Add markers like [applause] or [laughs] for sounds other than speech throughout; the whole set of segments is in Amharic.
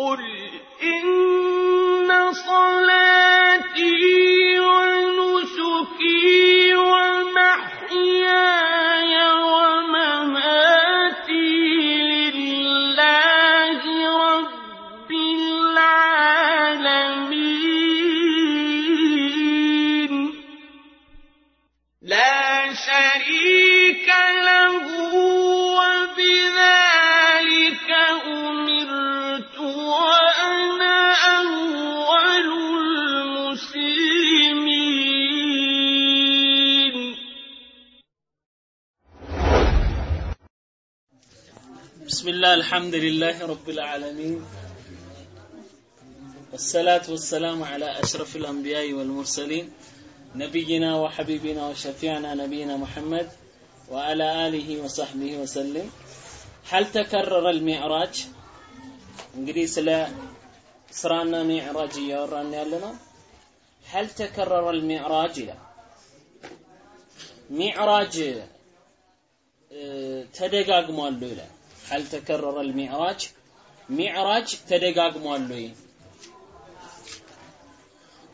قل إن الحمد لله رب العالمين والصلاة والسلام على أشرف الأنبياء والمرسلين نبينا وحبيبنا وشفيعنا نبينا محمد وعلى آله وصحبه وسلم هل تكرر المعراج እንግዲህ ስለ ስራና ሚዕራጅ እያወራን ያለ ነው هل تكرر المعراج ይላል ሚዕራጅ ተደጋግሟል ይላል هل تكرر المعراج معراج تدقاقموا له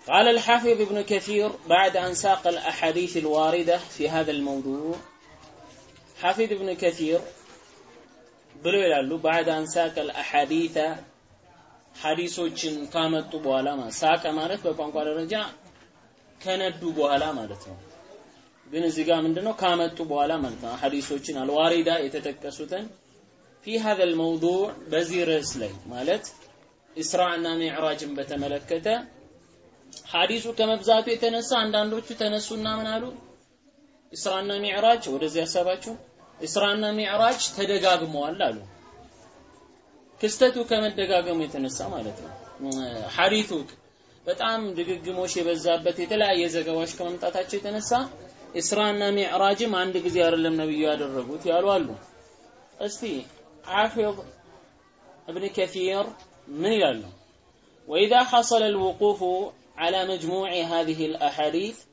قال الحافظ ابن كثير بعد أن ساق الأحاديث الواردة في هذا الموضوع حافظ ابن كثير ብሎ ይላሉ بعد أن ساق الأحاديث ሐዲሶችን ካመጡ በኋላ ማለት ሳቀ ማለት በቋንቋ ደረጃ ከነዱ በኋላ ማለት ነው ግን እዚህ ጋር ምንድነው ካመጡ በኋላ ማለት ነው ሐዲሶችን አልዋሪዳ የተጠቀሱትን ፊ ሀዘል መውዱዕ በዚህ ርዕስ ላይ ማለት ኢስራዕና ሚዕራጅን በተመለከተ ሐዲሱ ከመብዛቱ የተነሳ አንዳንዶቹ ተነሱና ምን አሉ? ኢስራና ሚዕራጅ ወደዚህ ያሰባችሁ ኢስራና ሚዕራጅ ተደጋግመዋል አሉ። ክስተቱ ከመደጋገሙ የተነሳ ማለት ነው። ሐዲቱ በጣም ድግግሞሽ የበዛበት የተለያየ ዘገባዎች ከመምጣታቸው የተነሳ ኢስራና ሚዕራጅም አንድ ጊዜ አይደለም ነብዩ ያደረጉት ያሉ አሉ። እስቲ حافظ ابن كثير من يلاله وإذا حصل الوقوف على مجموع هذه الأحاديث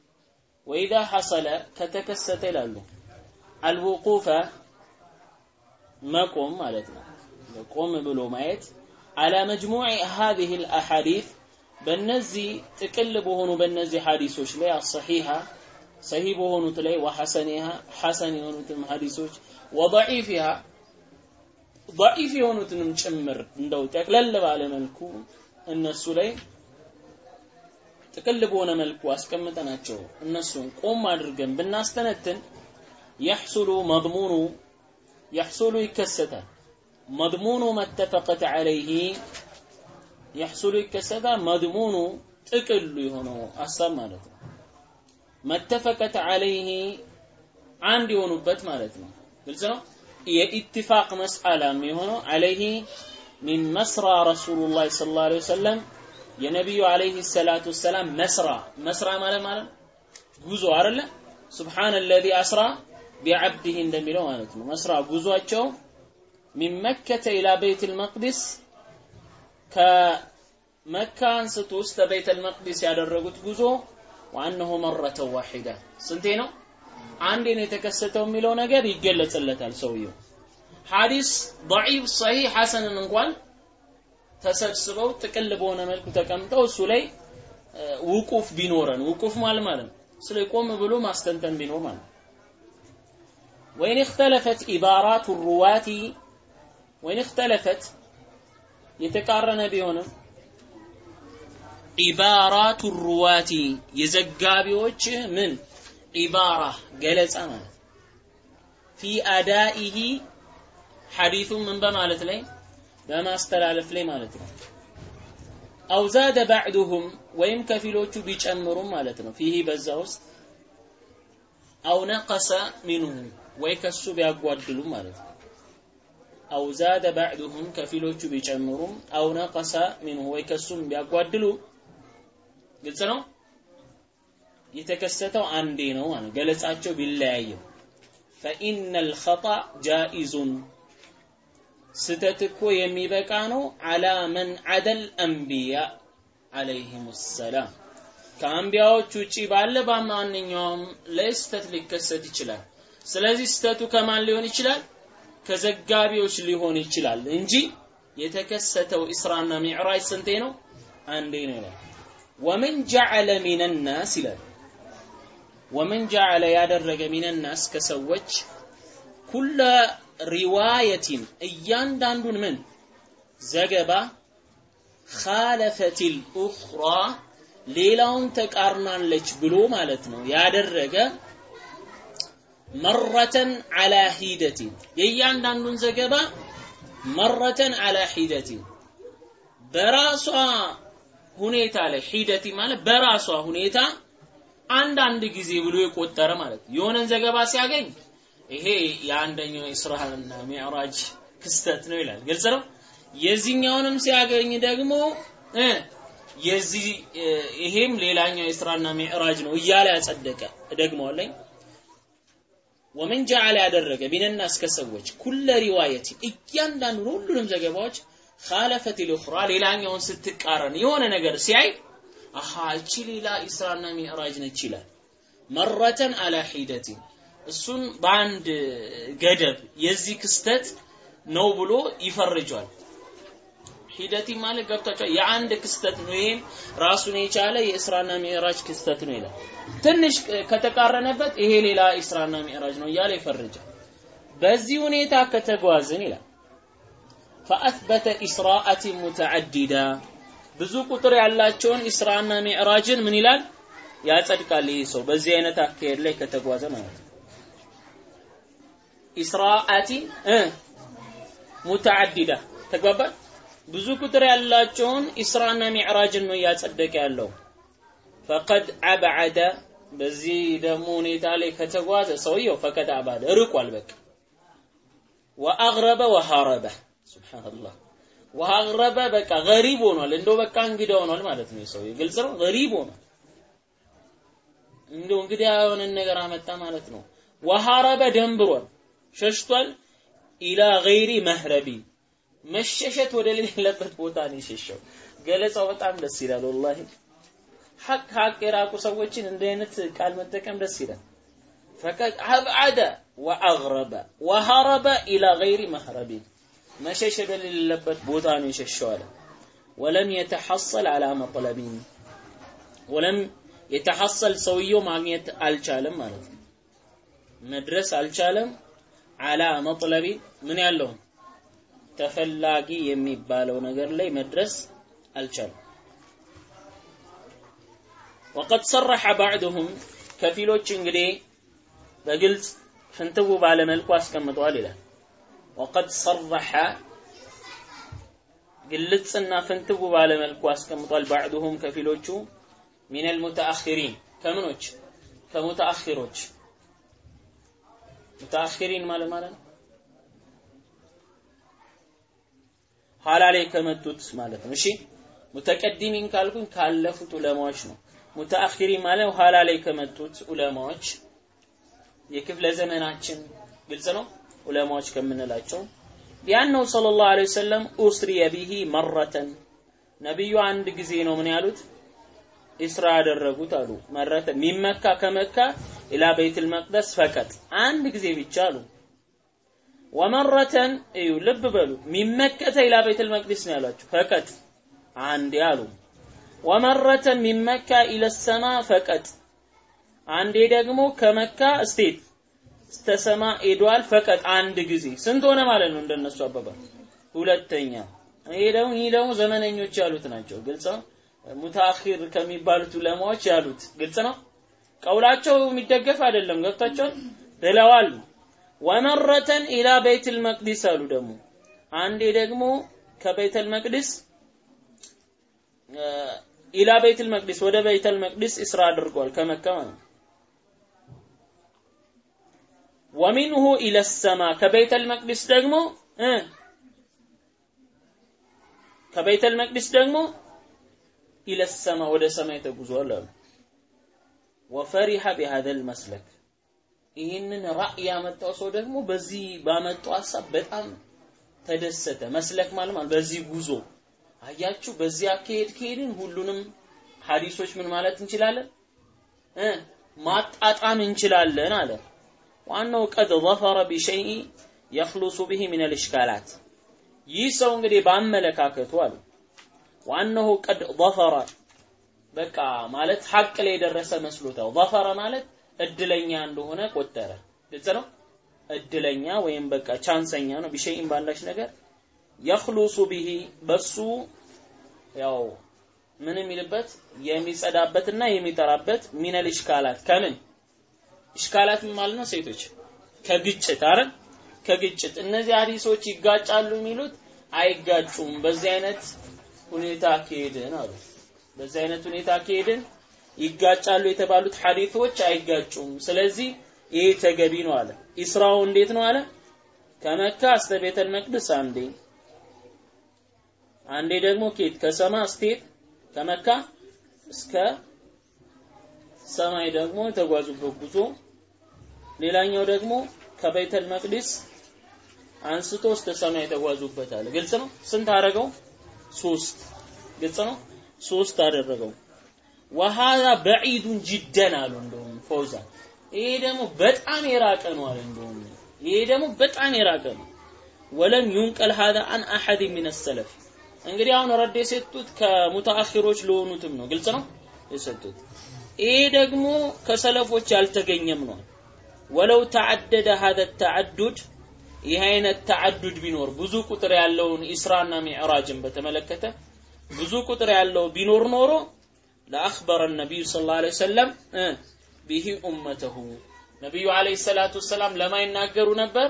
وإذا حصل كتكست يلاله الوقوف مقوم مالتنا قوم بلو مايت على مجموع هذه الأحاديث بالنزي تقلب هونو بالنزي حديثوش لي الصحيحة صحيح هونو تلي وحسنها حسن هونو تم حديثوش وضعيفها ضعيف የሆኑትንም ጭምር እንደው ጠቅለል ባለ መልኩ እነሱ ላይ ጥቅል በሆነ መልኩ አስቀምጠናቸው እነሱን ቆም አድርገን ብናስተነትን يحصل مضمون يحصل ይከሰታል مضمون ما اتفقت عليه يحصل ይከሰታል مضمون ጥቅሉ የሆነው ሐሳብ ማለት ነው መተፈቀት عليه አንድ የሆኑበት ማለት ነው ግልጽ ነው የኢትፋቅ መስአላ የሚሆነው አለይህ ሚን መስራ ረሱሉላህ ሰለላሁ ዐለይሂ ወሰለም የነቢዩ አለይህ ሰላቱ ወሰላም መስራ መስራ ማለት ማለት ጉዞ አይደለ ሱብሓነ አለዚ አስራ ቢዐብዲህ እንደሚለው ማለት ነው። መስራ ጉዟቸው ሚን መከተ ኢላ በይተል መቅዲስ ከመካ አንስቶ እስከ በይተል መቅዲስ ያደረጉት ጉዞ ወአነሁ መረተን ዋሂዳ ስንቴ ነው? አንዴ ነው የተከሰተው የሚለው ነገር ይገለጽለታል ሰውየው ሐዲስ ضعيف صحيح ሐሰንን እንኳን ተሰብስበው ጥቅል በሆነ መልኩ ተቀምጠው እሱ ላይ ውቁፍ ቢኖረን ውቁፍ ማለት ማለት ነው ስለ ቆም ብሎ ማስተንተን ቢኖር ማለት ወይን اختلفت عبارات الرواة ወይን اختلفت የተቃረነ ቢሆንም ዒባራቱ ሩዋቲ የዘጋቢዎች ምን ዒባራ ገለጻ ማለት ፊ አዳኢሂ ሐዲሱ ምን በማለት ላይ? በማስተላለፍ ላይ ማለት ነው። አው ዛደ ባዕዱሁም ወይም ከፊሎቹ ቢጨምሩም ማለት ነው። ፊህ በዛ ውስጥ አው ነቀሰ ሚንሁ ወይ ከሱ ቢያጓድሉም ማለት ነው። አው ዛደ ባዕዱሁም ከፊሎቹ ቢጨምሩም አው ነቀሰ ሚንሁ ወይ ከሱም ቢያጓድሉ ግልጽ ነው የተከሰተው አንዴ ነው ማለት ገለጻቸው ቢለያየው ፈኢነ ልኸጣ ጃኢዙን። ስተት እኮ የሚበቃ ነው። አላ መን አደል አንቢያ አለይህም ሰላም። ከአንቢያዎች ውጪ ባለ በማንኛውም ላይ ስተት ሊከሰት ይችላል። ስለዚህ ስተቱ ከማን ሊሆን ይችላል? ከዘጋቢዎች ሊሆን ይችላል እንጂ የተከሰተው ኢስራና ሚዕራጅ ስንቴ ነው? አንዴ ነው ይላል። ወመን ጀዐለ ሚነናስ ይላል። ومن جعل ያደረገ من الناس ከሰዎች كل رواية እያንዳንዱን ምን ዘገባ خالفت الأخرى ሌላውን ተቃርናለች ብሎ ማለት ነው። ያደረገ مرة على حدة የእያንዳንዱን ዘገባ مرة على حدة በራሷ ሁኔታ ላይ ሂደቲ ማለት በራሷ ሁኔታ አንዳንድ ጊዜ ብሎ የቆጠረ ማለት ነው። የሆነን ዘገባ ሲያገኝ ይሄ የአንደኛው ኢስራና ሚዕራጅ ክስተት ነው ይላል። ግልጽ ነው። የዚህኛውንም ሲያገኝ ደግሞ የዚህ ይሄም ሌላኛው ኢስራና ሚዕራጅ ነው እያለ ያጸደቀ ደግሞለኝ ወመን ጀዐለ ያደረገ ቢነናስ ከሰዎች ኩለ ሪዋየት እያንዳንዱን ሁሉንም ዘገባዎች ካለፈት ልኡኽራ ሌላኛውን ስትቃረን የሆነ ነገር ሲያይ አሃ እቺ ሌላ ኢስራና ሚዕራጅ ነች ይላል። መረተን አላ ሂደቲን እሱን በአንድ ገደብ የዚህ ክስተት ነው ብሎ ይፈርጇል። ሂደቲ ማለት ገብቷቸዋል። የአንድ ክስተት ነው። ይሄም ራሱን የቻለ የእስራና ሚዕራጅ ክስተት ነው ይላል። ትንሽ ከተቃረነበት ይሄ ሌላ ኢስራና ሚዕራጅ ነው እያለ ይፈርጃል። በዚህ ሁኔታ ከተጓዝን ይላል فأثبت إسراءات متعددة ብዙ ቁጥር ያላቸውን ኢስራና ሚዕራጅን ምን ይላል ያጸድቃል። ይህ ሰው በዚህ አይነት አካሄድ ላይ ከተጓዘ ማለት ነው። إسراءات متعددة ተግባባል። ብዙ ቁጥር ያላቸውን ኢስራና ሚዕራጅን ነው እያጸደቀ ያለው። فقد أبعد በዚህ ደግሞ ሁኔታ ላይ ከተጓዘ ሰውየው ፈቀድ አባደ ርቋል። በቃ ወአግረበ ወሃረበ ሱብሃንአላህ ወአግረበ በቃ ገሪብ ሆኗል። እንደው በቃ እንግዳ ሆኗል ማለት ነው። ሰው ግልጽ ነው። ገሪብ ሆኗል። እንደው እንግዳ የሆነ ነገር አመጣ ማለት ነው። ወሃረበ ደንብሯል፣ ሸሽቷል። ኢላ ገይሪ መህረቢ መሸሸት ወደ ሌለበት ቦታ ነው የሸሸው። ገለጻው በጣም ደስ ይላል ወላሂ። ሐቅ ሐቅ የራቁ ሰዎችን እንዲህ አይነት ቃል መጠቀም ደስ ይላል። ፈቀድ አብዓደ ወአግረበ ወሀረበ ኢላ ገይሪ መህረቢ መሸሽ ወደሌለበት ቦታ ነው የሸሸው ወለም የተሐሰል አላ መጥለቢን ወለም የተሐሰል ሰውየው ማግኘት አልቻለም ማለት ነው። መድረስ አልቻለም አላ መጥለቢ ምን ያለውን ተፈላጊ የሚባለው ነገር ላይ መድረስ አልቻለም። ወቀድ ሰረሐ ባዕድሁም ከፊሎች እንግዲህ በግልጽ ፍንትው ባለ መልኩ አስቀምጠዋል ይላል። ወቀድ ሰረሐ ግልጽና ፍንትው ባለ መልኩ አስቀምጧል። ባዕድሁም ከፊሎቹ ሚነል ሙተአኺሪን ከምኖች ከሙተአኺሮች ሙተአኺሪን ማለት ማለት ነው ኋላ ላይ ከመጡት ማለት ነው። እሺ ሙተቀዲሚን ካልኩኝ ካለፉት ዑለማዎች ነው። ሙተአኺሪን ማለት ኋላ ላይ ከመጡት ዑለማዎች የክፍለ ዘመናችን ግልጽ ነው ዑለማዎች ከምንላቸው ቢያነው ሰለላሁ ዐለይሂ ወሰለም ኡስሪየ ቢሂ መረተን። ነብዩ አንድ ጊዜ ነው ምን ያሉት? ኢስራ ያደረጉት አሉ። መረተ ሚመካ ከመካ ኢላ ቤይቱል መቅደስ ፈቀጥ። አንድ ጊዜ ብቻ አሉ። ወመረተን እዩ ልብ በሉ። ሚመከተ ኢላ ቤተል መቅዲስ ነው ያሏቸው ፈቀጥ። አንዴ አሉ። ወመረተን ሚመካ ኢለ ሰማ ፈቀጥ። አንዴ ደግሞ ከመካ ስቴት እስተ ሰማ ሄዷል ፈቀጥ አንድ ጊዜ። ስንት ሆነ ማለት ነው እንደነሱ አባባል? ሁለተኛ። ይሄ ደግሞ ይህ ደግሞ ዘመነኞች ያሉት ናቸው። ግልጽ ነው? ሙታኺር ከሚባሉት ዑለማዎች ያሉት ግልጽ ነው? ቀውላቸው የሚደገፍ አይደለም። ገብታቸዋል ብለዋል። ወመረተን ኢላ ቤይቱል መቅዲስ አሉ ደግሞ። አንዴ ደግሞ ከቤይቱል መቅዲስ ኢላ ቤይቱል መቅዲስ ወደ ቤይቱል መቅዲስ ኢስራ አድርጓል ከመካ ማለት ወሚንሁ ኢለ ሰማ ከቤይቱል መቅዲስ ደግሞ ከቤይቱል መቅዲስ ደግሞ ኢለ ሰማ ወደ ሰማይ ተጉዟል አሉ ወፈሪሐ ቢሃዘል መስለክ ይህንን ራእይ ያመጣው ሰው ደግሞ በዚህ ባመጣው ሀሳብ በጣም ተደሰተ። መስለክ ማለት ማለት በዚህ ጉዞ አያችሁ፣ በዚህ አካሄድ ከሄድን ሁሉንም ሐዲሶች ምን ማለት እንችላለን ማጣጣም እንችላለን አለ። ዋናው ቀድ ظፈረ ቢሸይء የኽሉሱ ብሂ ሚን አልእሽካላት ይህ ሰው እንግዲህ በአመለካከቱ አሉ። ዋናሁ ቀድ ظፈረ በቃ ማለት ሐቅ ላይ የደረሰ መስሎታው ظፈረ ማለት እድለኛ እንደሆነ ቆጠረ። ግልጽ ነው? እድለኛ ወይም በቃ ቻንሰኛ ነው። ቢሸይን ባላች ነገር የኽሉሱ ቢሂ በሱ ያው ምን የሚልበት? የሚጸዳበትና የሚጠራበት ሚነል ኢሽካላት ከምን? ኢሽካላት ማለት ነው? ሴቶች ከግጭት አይደል? ከግጭት እነዚህ ሀዲሶች ይጋጫሉ የሚሉት አይጋጩም። በዚህ አይነት ሁኔታ ከሄድን አሉ። በዚህ አይነት ሁኔታ ከሄድን ይጋጫሉ የተባሉት ሐዲቶች አይጋጩም። ስለዚህ ይሄ ተገቢ ነው አለ። ኢስራው እንዴት ነው አለ? ከመካ እስከ ቤተል መቅደስ አንዴ አንዴ ደግሞ ኬት ከሰማ ስቴት ከመካ እስከ ሰማይ ደግሞ የተጓዙበት ጉዞ ሌላኛው ደግሞ ከበይተል መቅዲስ አንስቶ እስተ ሰማይ ተጓዙበታል። ግልጽ ነው። ስንት አደረገው? ሶስት። ግልጽ ነው። ሶስት አደረገው። ወሃዛ በዒዱን ጅደን አሉ እንደውም ፈውዛን። ይሄ ደግሞ በጣም የራቀ ነው አለ እንደውም ይሄ ደግሞ በጣም የራቀ ነው። ወለም ዩንቀል ሃዛ አን አሐድ ሚን ሰለፍ እንግዲህ አሁን ረድ የሰጡት ከሙተአኺሮች ለሆኑትም ነው። ግልጽ ነው የሰጡት። ይሄ ደግሞ ከሰለፎች አልተገኘም ነው። ወለው ተዓደደ ሀዘ ተዓዱድ ይህ አይነት ተዓዱድ ቢኖር ብዙ ቁጥር ያለውን ኢስራና ሚዕራጅን በተመለከተ ብዙ ቁጥር ያለው ቢኖር ኖሮ ለአክበረ ነቢዩ ስለ ላ ሰለም ቢሂ ኡመተሁ። ነቢዩ አለህ ሰላቱ ወሰላም ለማ ይናገሩ ነበር?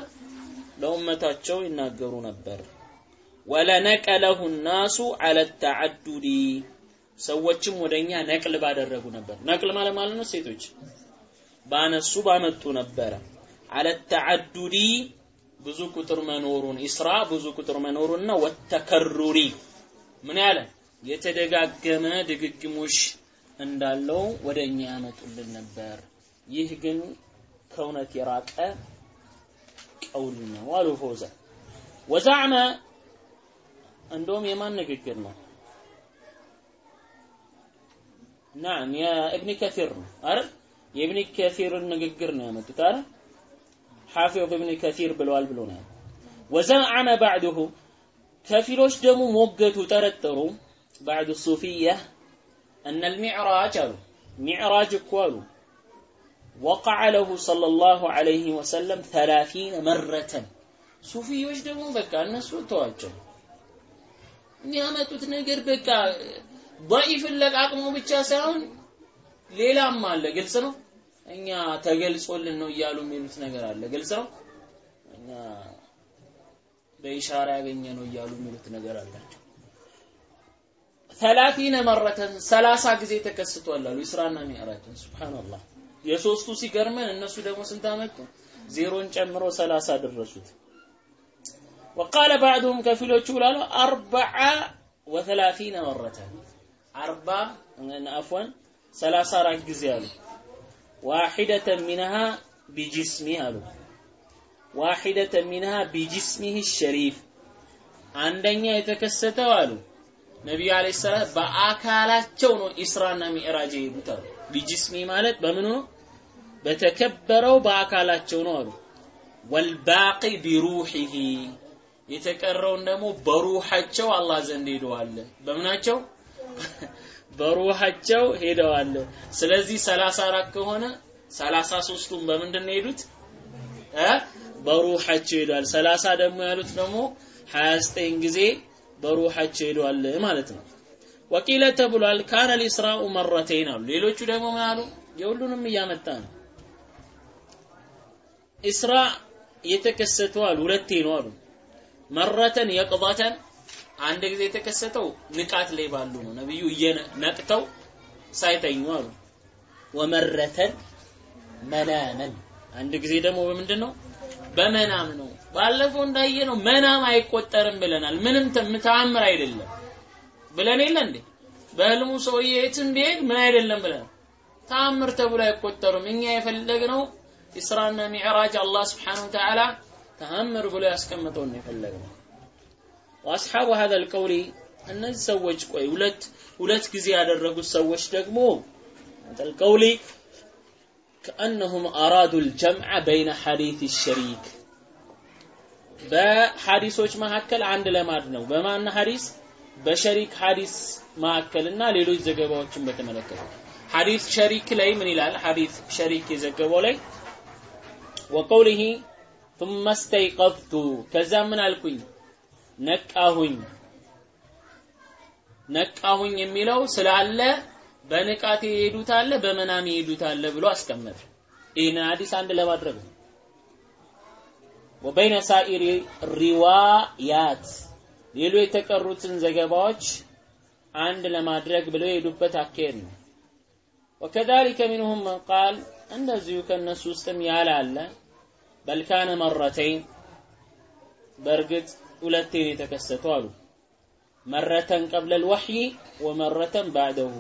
ለኡመታቸው ይናገሩ ነበር። ወለነቀለሁ ናሱ አለ ተዓዱዲ። ሰዎችም ወደ እኛ ነቅል ባደረጉ ነበር። ነቅል ማለት ማለት ነው? ሴቶች ባነሱ ባመጡ ነበረ። አለ ብዙ ቁጥር መኖሩን ኢስራ ብዙ ቁጥር መኖሩንና ወተከሩሪ ምን ያለ? የተደጋገመ ድግግሞሽ እንዳለው ወደ እኛ ያመጡልን ነበር። ይህ ግን ከእውነት የራቀ ቀውል ነው አሉ ፈውዘ ወዛዕመ እንደውም የማን ንግግር ነው? ናም የእብኒ ከሲር ነው አይደል የኢብን ከሲርን ንግግር ነው ያመጡት አይደል? ሐፊዝ ኢብን ከሲር ብለዋል ብሎ ነው ወዘዓመ ባዕድሁ ከፊሎች ደግሞ ሞገቱ ጠረጠሩ። ባዕድ ሱፊያ እነ ልሚዕራጅ አሉ። ሚዕራጅ እኮ አሉ። ወቀዐ ለሁ ሰለላሁ ዐለይሂ ወሰለም ተላፊነ መረተን። ሱፊዮች ደግሞ በቃ እነሱ ተዋቸው። የሚያመጡት ነገር በቃ ضعيፍን ለቃቅሞ ብቻ ሳይሆን ሌላም አለ። ግልጽ ነው? እኛ ተገልጾልን ነው እያሉ የሚሉት ነገር አለ። ግልጽ ነው። እኛ በኢሻራ ያገኘ ነው እያሉ የሚሉት ነገር አላቸው። ሰላሲነ መረተን ሰላሳ ጊዜ ተከስቷል አሉ ኢስራና ሚዕራጅን። ሱብሃንአላህ የሶስቱ ሲገርመን እነሱ ደግሞ ስንት አመጡ? ዜሮን ጨምሮ ሰላሳ ደረሱት። ወቃለ ባዕዱሁም ከፊሎቹ ላሉ አርበዓ ወሰላሲነ መረተን አርባ አፍዋን ጊዜ አሉ ዋሒደተ ሚንሃ ቢጅስሚ አሉ ዋሒደተ ሚንሃ ቢጅስሚህ ሸሪፍ አንደኛ የተከሰተው አሉ ነቢዩ አለይሂ ሰላም በአካላቸው ነው ኢስራና ሚዕራጅ የሄዱት አሉ ቢጅስሚ ማለት በምኑ በተከበረው በአካላቸው ነው አሉ ወልባቂ ቢሩሂሂ የተቀረውን ደግሞ በሩሃቸው አላህ ዘንድ ሄደዋል በምናቸው በሩሃቸው ሄደዋል። ስለዚህ 34 ከሆነ 33ቱን በምንድን ነው ሄዱት በሩሃቸው ሄደዋል። 30 ደግሞ ያሉት ደግሞ 29 ጊዜ በሩሃቸው ሄደዋል ማለት ነው። ወቂለ ተብሏል። ካነ ሊስራኡ መረተይን አሉ። ሌሎቹ ደግሞ ምን አሉ? የሁሉንም እያመጣ ነው። ኢስራ የተከሰተው ሁለቴ ነው አሉ። መረተን የቅضተን አንድ ጊዜ የተከሰተው ንቃት ላይ ባሉ ነው። ነብዩ ነቅተው ሳይተኙ አሉ። ወመረተን መናመን። አንድ ጊዜ ደግሞ በምንድን ነው በመናም ነው። ባለፈው እንዳየ ነው መናም አይቆጠርም ብለናል። ምንም ተአምር አይደለም። ብለን የለ እንዴ? በህልሙ ሰውዬ የትም ቢሄድ ምን አይደለም ብለን። ተአምር ተብሎ አይቆጠሩም እኛ የፈለግነው ኢስራና ሚዕራጅ አላህ ስብሓነሁ ወተዓላ ተአምር ብሎ ያስቀምጠው ነው የፈለግነው ወአስሓቡ هذا القول እነዚህ ሰዎች ቆይ ሁለት ሁለት ጊዜ ያደረጉት ሰዎች ደግሞ القول كأنهم أرادوا الجمع بين حديث الشريك በሐዲሶች መካከል አንድ ለማድ ነው። በማን ሐዲስ? በሸሪክ ሐዲስ መካከልና ሌሎች ዘገባዎችን በተመለከተ ሐዲስ ሸሪክ ላይ ምን ይላል? ሐዲስ ሸሪክ የዘገበው ላይ ወቀውሊሂ ثم استيقظت ከዛ ምን አልኩኝ ነቃሁኝ ነቃሁኝ የሚለው ስላለ በንቃት አለ በመናም አለ ብሎ አስቀመጠ። ይህን ሐዲስ አንድ ለማድረግ ነው። ወበይነ ሳኢሪ ሪዋያት ሌሎ የተቀሩትን ዘገባዎች አንድ ለማድረግ ብለው የሄዱበት አካሄድ ነው። ወከዛሊከ ሚንሁም መን እንደዚሁ ከእነሱ ውስጥም ያለ አለ በልካነ መረተይን በእርግጥ ሁለቴን የተከሰቱ አሉ። መረተን ቀብለል ወሕይ ወመረተን ባዕደሁ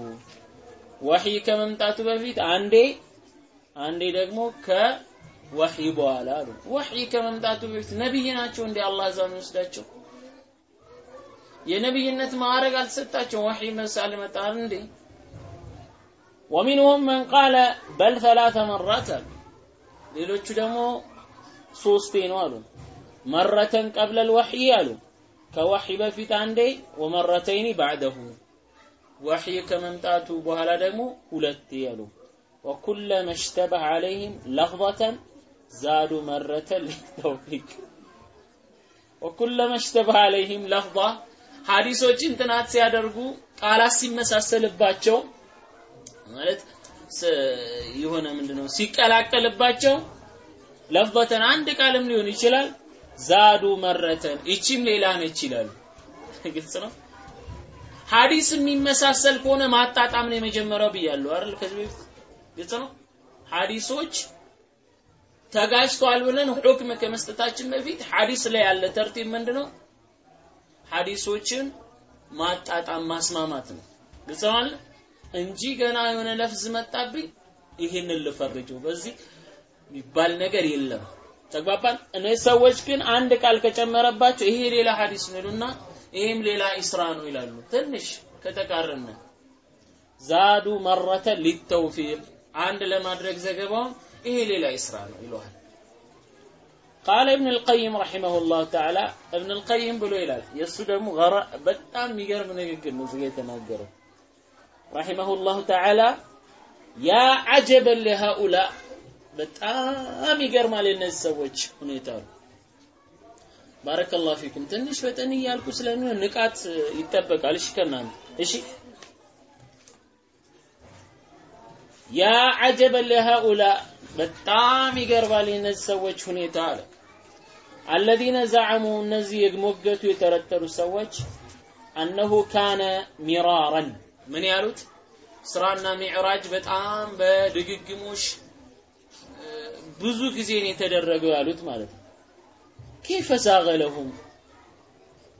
ወሕይ ከመምጣቱ በፊት አንዴ አንዴ ደግሞ ከወሕይ በኋላ አሉ። ወሕይ ከመምጣቱ በፊት ነቢይ ናቸው እንዴ አላህ እዛ የሚወስዳቸው? የነቢይነት ማዕረግ አልተሰጣቸው ወሕይ መሳል መጣል እንዴ? ወሚንሁም መን ቃለ በል ሰላተ መራት አሉ። ሌሎቹ ደግሞ ሶስቴ ነው አሉ። መረተን ቀብለል ወሕይ አሉ። ከወሕይ በፊት አንዴ ወመረተይኒ ባዕደሁ። ወሕይ ከመምጣቱ በኋላ ደግሞ ሁለቴ አሉ። وكلما اشتبه عليهم لحظة زادوا مرة للتوفيق وكلما اشتبه عليهم لحظة ሐዲሶችን ጥናት ሲያደርጉ ቃላት ሲመሳሰልባቸው ማለት የሆነ ምንድነው? ሲቀላቀልባቸው ለፍበተን አንድ ቃልም ሊሆን ይችላል። ዛዱ መረተን ይቺም ሌላ ነች ይላሉ። ግልጽ ነው። ሐዲስ የሚመሳሰል ከሆነ ማጣጣም ነው የመጀመሪያው ብያለሁ አይደል? ከዚህ በፊት ግልጽ ነው። ሐዲሶች ተጋጭተዋል ብለን ሁክም ከመስጠታችን በፊት ሐዲስ ላይ ያለ ተርቲብ ምንድነው? ሐዲሶችን ማጣጣም ማስማማት ነው። ግልጽ ነው እንጂ ገና የሆነ ለፍዝ መጣብኝ ይሄንን ልፈርጀው በዚህ የሚባል ነገር የለም። ተግባባን። እነዚህ ሰዎች ግን አንድ ቃል ከጨመረባቸው ይሄ ሌላ ሐዲስ ነው ይሉና ይሄም ሌላ ኢስራ ነው ይላሉ። ትንሽ ከተቃረነ ዛዱ መረተ ሊተውፊቅ አንድ ለማድረግ ዘገባውን ይሄ ሌላ ኢስራ ነው ይለዋል። ቃለ ኢብን አልቀይም ረሒመሁላህ ተዓላ ኢብን አልቀይም ብሎ ይላል። የእሱ ደግሞ በጣም የሚገርም ንግግር ነው እዚጋ የተናገረው ረሒመሁላህ ተዓላ ያ ዐጀበን ሊሃኡላ በጣም ይገርማል የነዚህ ሰዎች ሁኔታ ባረከላሁ ፊኩም። ትንሽ ፈጠን እያልኩ ስለሚሆን ንቃት ይጠበቃል። እሺ ከእናንተ እሺ። ያ ዐጀበ ለሃኡላ በጣም ይገርማል የነዚህ ሰዎች ሁኔታ አለ። አለዚነ ዘዐሙ እነዚህ የሞገቱ የተረተሩ ሰዎች አነሁ ካነ ሚራረን ምን ያሉት? ስራና ሚዕራጅ በጣም በድግግሞሽ ብዙ ጊዜ ነው የተደረገው ያሉት ማለት ነው። ኬፈ ሳቀ ለሁም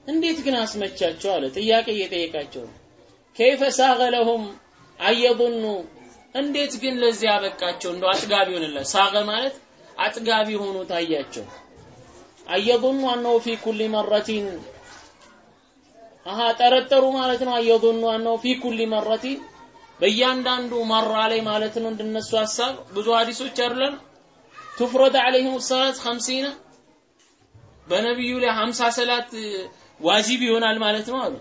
እንዴት ግን አስመቻቸው አለ። ጥያቄ እየጠየቃቸው ነው። ኬፈ ሳቀ ለሁም አየቡኑ እንዴት ግን ለዚህ ያበቃቸው እንደው አጥጋቢ ሆነላ ሳቀ ማለት አጥጋቢ ሆኖ ታያቸው። አየቡኑ አነው ፊ ኩሊ መረቲን አሃ ጠረጠሩ ማለት ነው። አየቡኑ አነው ፊ ኩሊ መረቲን በእያንዳንዱ መራ ላይ ማለት ነው እንደነሱ ሀሳብ ብዙ ሀዲሶች አይደለም ትፍረድ አለይሂም ሰላት 50 በነብዩ ላይ 50 ሰላት ዋጂብ ይሆናል ማለት ነው አሉ።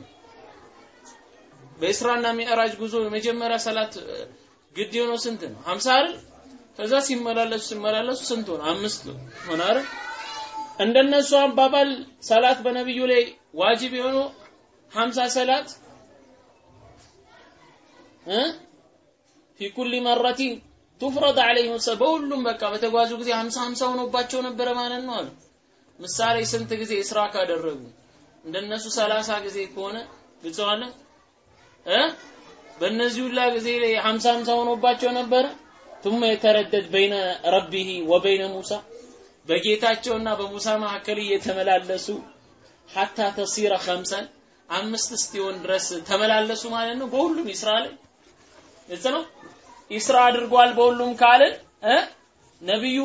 በኢስራና ሚዕራጅ ጉዞ የመጀመሪያ ሰላት ግድ የሆነው ስንት ነው? 50 አይደል? ከዛ ሲመላለሱ ሲመላለሱ ስንት ሆነ? አምስት ሆነ አይደል? እንደነሱ አባባል ሰላት በነብዩ ላይ ዋጂብ የሆነው 50 ሰላት ፊ ኩሊ መረቲን ቱፍረድ አለይሂም ሰ በሁሉም በቃ በተጓዙ ጊዜ ሀምሳ ሀምሳ ሆኖባቸው ነበረ ማለት ነው አሉ። ምሳሌ ስንት ጊዜ እስራ ካደረጉ እንደነሱ ሰላሳ ጊዜ ከሆነ ግልጸዋለ እ በእነዚህ ሁላ ጊዜ ላይ ሀምሳ ሀምሳ ሆኖባቸው ነበረ። ثم የተረደድ በይነ ረቢሂ ወበይነ ሙሳ በጌታቸውና በሙሳ መካከል እየተመላለሱ ሐታ ተሲረ ኸምሰን አምስት እስኪሆን ድረስ ተመላለሱ ማለት ነው። በሁሉም ይስራ ላይ ግልጽ ነው። ኢስራ አድርጓል በሁሉም ካልን እ ነብዩ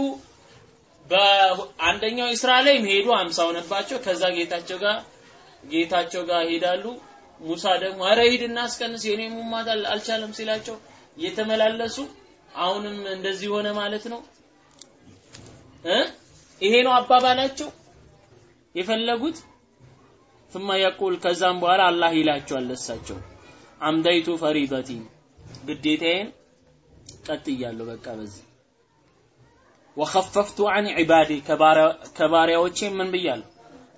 በአንደኛው ኢስራ ላይ መሄዱ አምሳ ሆነባቸው። ከዛ ጌታቸው ጋር ጌታቸው ጋር ሄዳሉ። ሙሳ ደግሞ አረ ሂድና አስቀንስ የኔ ሙማት አልቻለም ሲላቸው እየተመላለሱ አሁንም እንደዚህ ሆነ ማለት ነው እ ይሄ ነው አባባላቸው። የፈለጉት ثم يقول ከዛም በኋላ አላህ ይላቸዋል ለሳቸው አምደይቱ ፈሪደቲ ግዴታዬን ቀጥያለሁ በቃ በዚህ ወኸፈፍቱ አን ዒባዲ ከባሪያዎቼ ምን ብያለሁ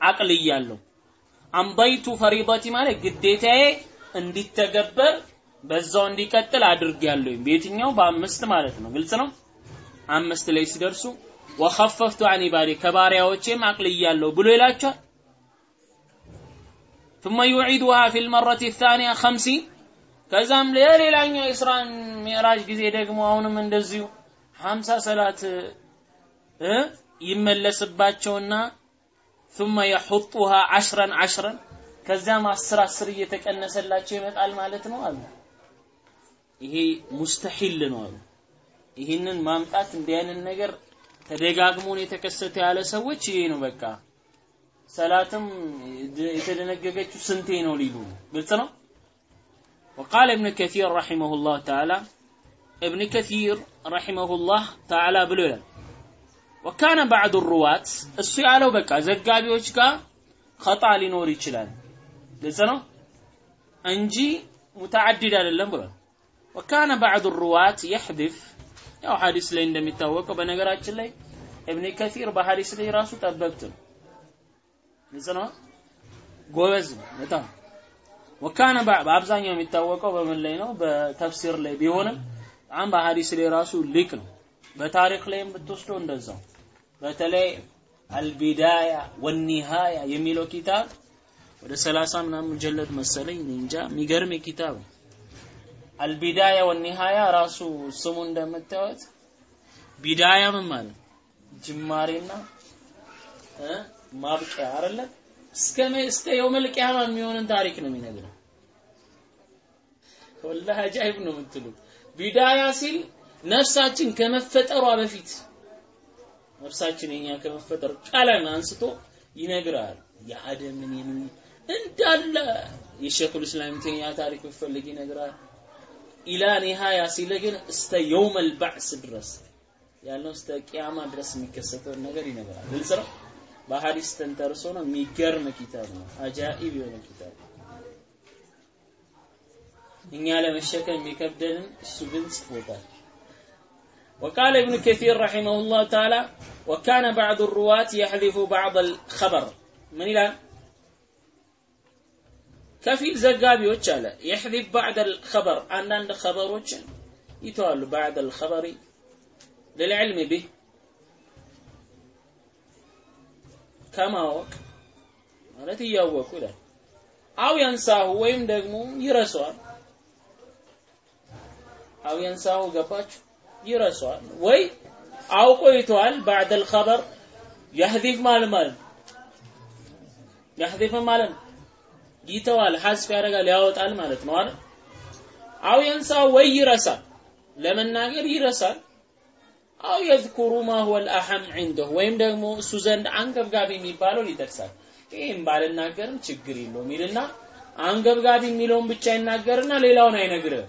አቅልያለሁ አምደይቱ ፈሪደቲ ማለት ግዴታዬ እንዲተገበር በዛው እንዲቀጥል አድርጌያለሁ በየትኛው በአምስት ማለት ነው ግልጽ ነው አምስት ላይ ሲደርሱ ወኸፈፍቱ አን ዒባዲ ከባሪያዎቼም አቅልያለሁ ብሎ ይላቸዋል ثم يعيدها في المرة الثانية خمسين ከዛም ለሌላኛው የኢስራን ሚዕራጅ ጊዜ ደግሞ አሁንም እንደዚሁ 50 ሰላት እ ይመለስባቸውና ثم يحطها عشرا عشرا ከዛም 10 10 እየተቀነሰላቸው ይመጣል ማለት ነው አሉ ይሄ ሙስተሂል ነው አሉ ይህንን ማምጣት እንዲህ አይነት ነገር ተደጋግሞን የተከሰተ ያለ ሰዎች ይሄ ነው በቃ ሰላትም የተደነገገችው ስንቴ ነው ሊሉ ግልጽ ነው وقال ابن كثير رحمه الله تعالى ابن كثير رحمه الله تعالى ብሎ ይላል وكان بعض الرواة እሱ ያለው በቃ ዘጋቢዎች ጋር خطا ሊኖር ይችላል ግልጽ ነው እንጂ ሙተዓዲድ አይደለም ብሏል وكان بعض الرواة يحذف ያው ሐዲስ ላይ እንደሚታወቀው በነገራችን ላይ እብን ከሲር በሐዲስ ላይ ራሱ ጠበብት ነው ግልጽ ነው ጎበዝ ነው በጣም ወካነ በአብዛኛው የሚታወቀው በምን ላይ ነው? በተፍሲር ላይ ቢሆንም በጣም በሐዲስ ላይ ራሱ ሊቅ ነው። በታሪክ ላይም ብትወስደው እንደዛው። በተለይ አልቢዳያ ወኒሃያ የሚለው ኪታብ ወደ 30 ምናምን ሙጀለድ መሰለኝ እንጃ። የሚገርም ኪታብ አልቢዳያ ወኒሃያ ራሱ ስሙ እንደምታዩት ቢዳያ ምን ማለት ጅማሬና ማብቂያ አይደለ እስከ እስከ የውመል ቂያማ የሚሆንን ታሪክ ነው የሚነግረው። ወላሂ አጃይብ ነው የምትሉት ቢዳያ ሲል ነፍሳችን ከመፈጠሯ በፊት ነፍሳችን የኛ ከመፈጠር ቀለም አንስቶ ይነግራል። የአደምን የምን እንዳለ የሸኹል እስላም ተኛ ታሪክ ብፈልግ ይነግራል። ኢላ ኒሃያ ሲል ግን እስተ የውመል ባዕስ ድረስ ያለው እስተ ቂያማ ድረስ የሚከሰተውን ነገር ይነግራል። ግልጽ በሀዲስ ተንተርሶ ነው የሚገርም ኪታብ ነው አጃኢብ የሆነ ኪታብ እኛ ለመሸከም የሚከብደንን እሱ ግን ጽፎታል وقال ابن كثير رحمه الله تعالى وكان بعض الرواة يحذف بعض الخبر. من إلى؟ كفي الزقابي وشالة يحذف بعض الخبر. أن عند خبر يتولى بعض الخبر للعلم به. ከማወቅ ማለት እያወቁ ይላል አው የንሳሁ ወይም ደግሞ ይረሷል አው የንሳሁ ገባችሁ ይረሷል ወይ አውቆ ይተዋል بعد الخبر يحذف ማለት ማለት يحذف ማለት ይተዋል ሐስፍ ያደርጋል ያወጣል ማለት ነው አይደል አው የንሳሁ ወይ ይረሳል ለመናገር ይረሳል አው የዝኩሩ ማ ሁወ አልአሐም ዒንደሁ ወይም ደግሞ እሱ ዘንድ አንገብጋቢ የሚባለው ይጠቅሳል ይህም ባልናገርም ችግር የለውም ይልና አንገብጋቢ የሚለውን ብቻ ይናገርና ሌላውን አይነግርም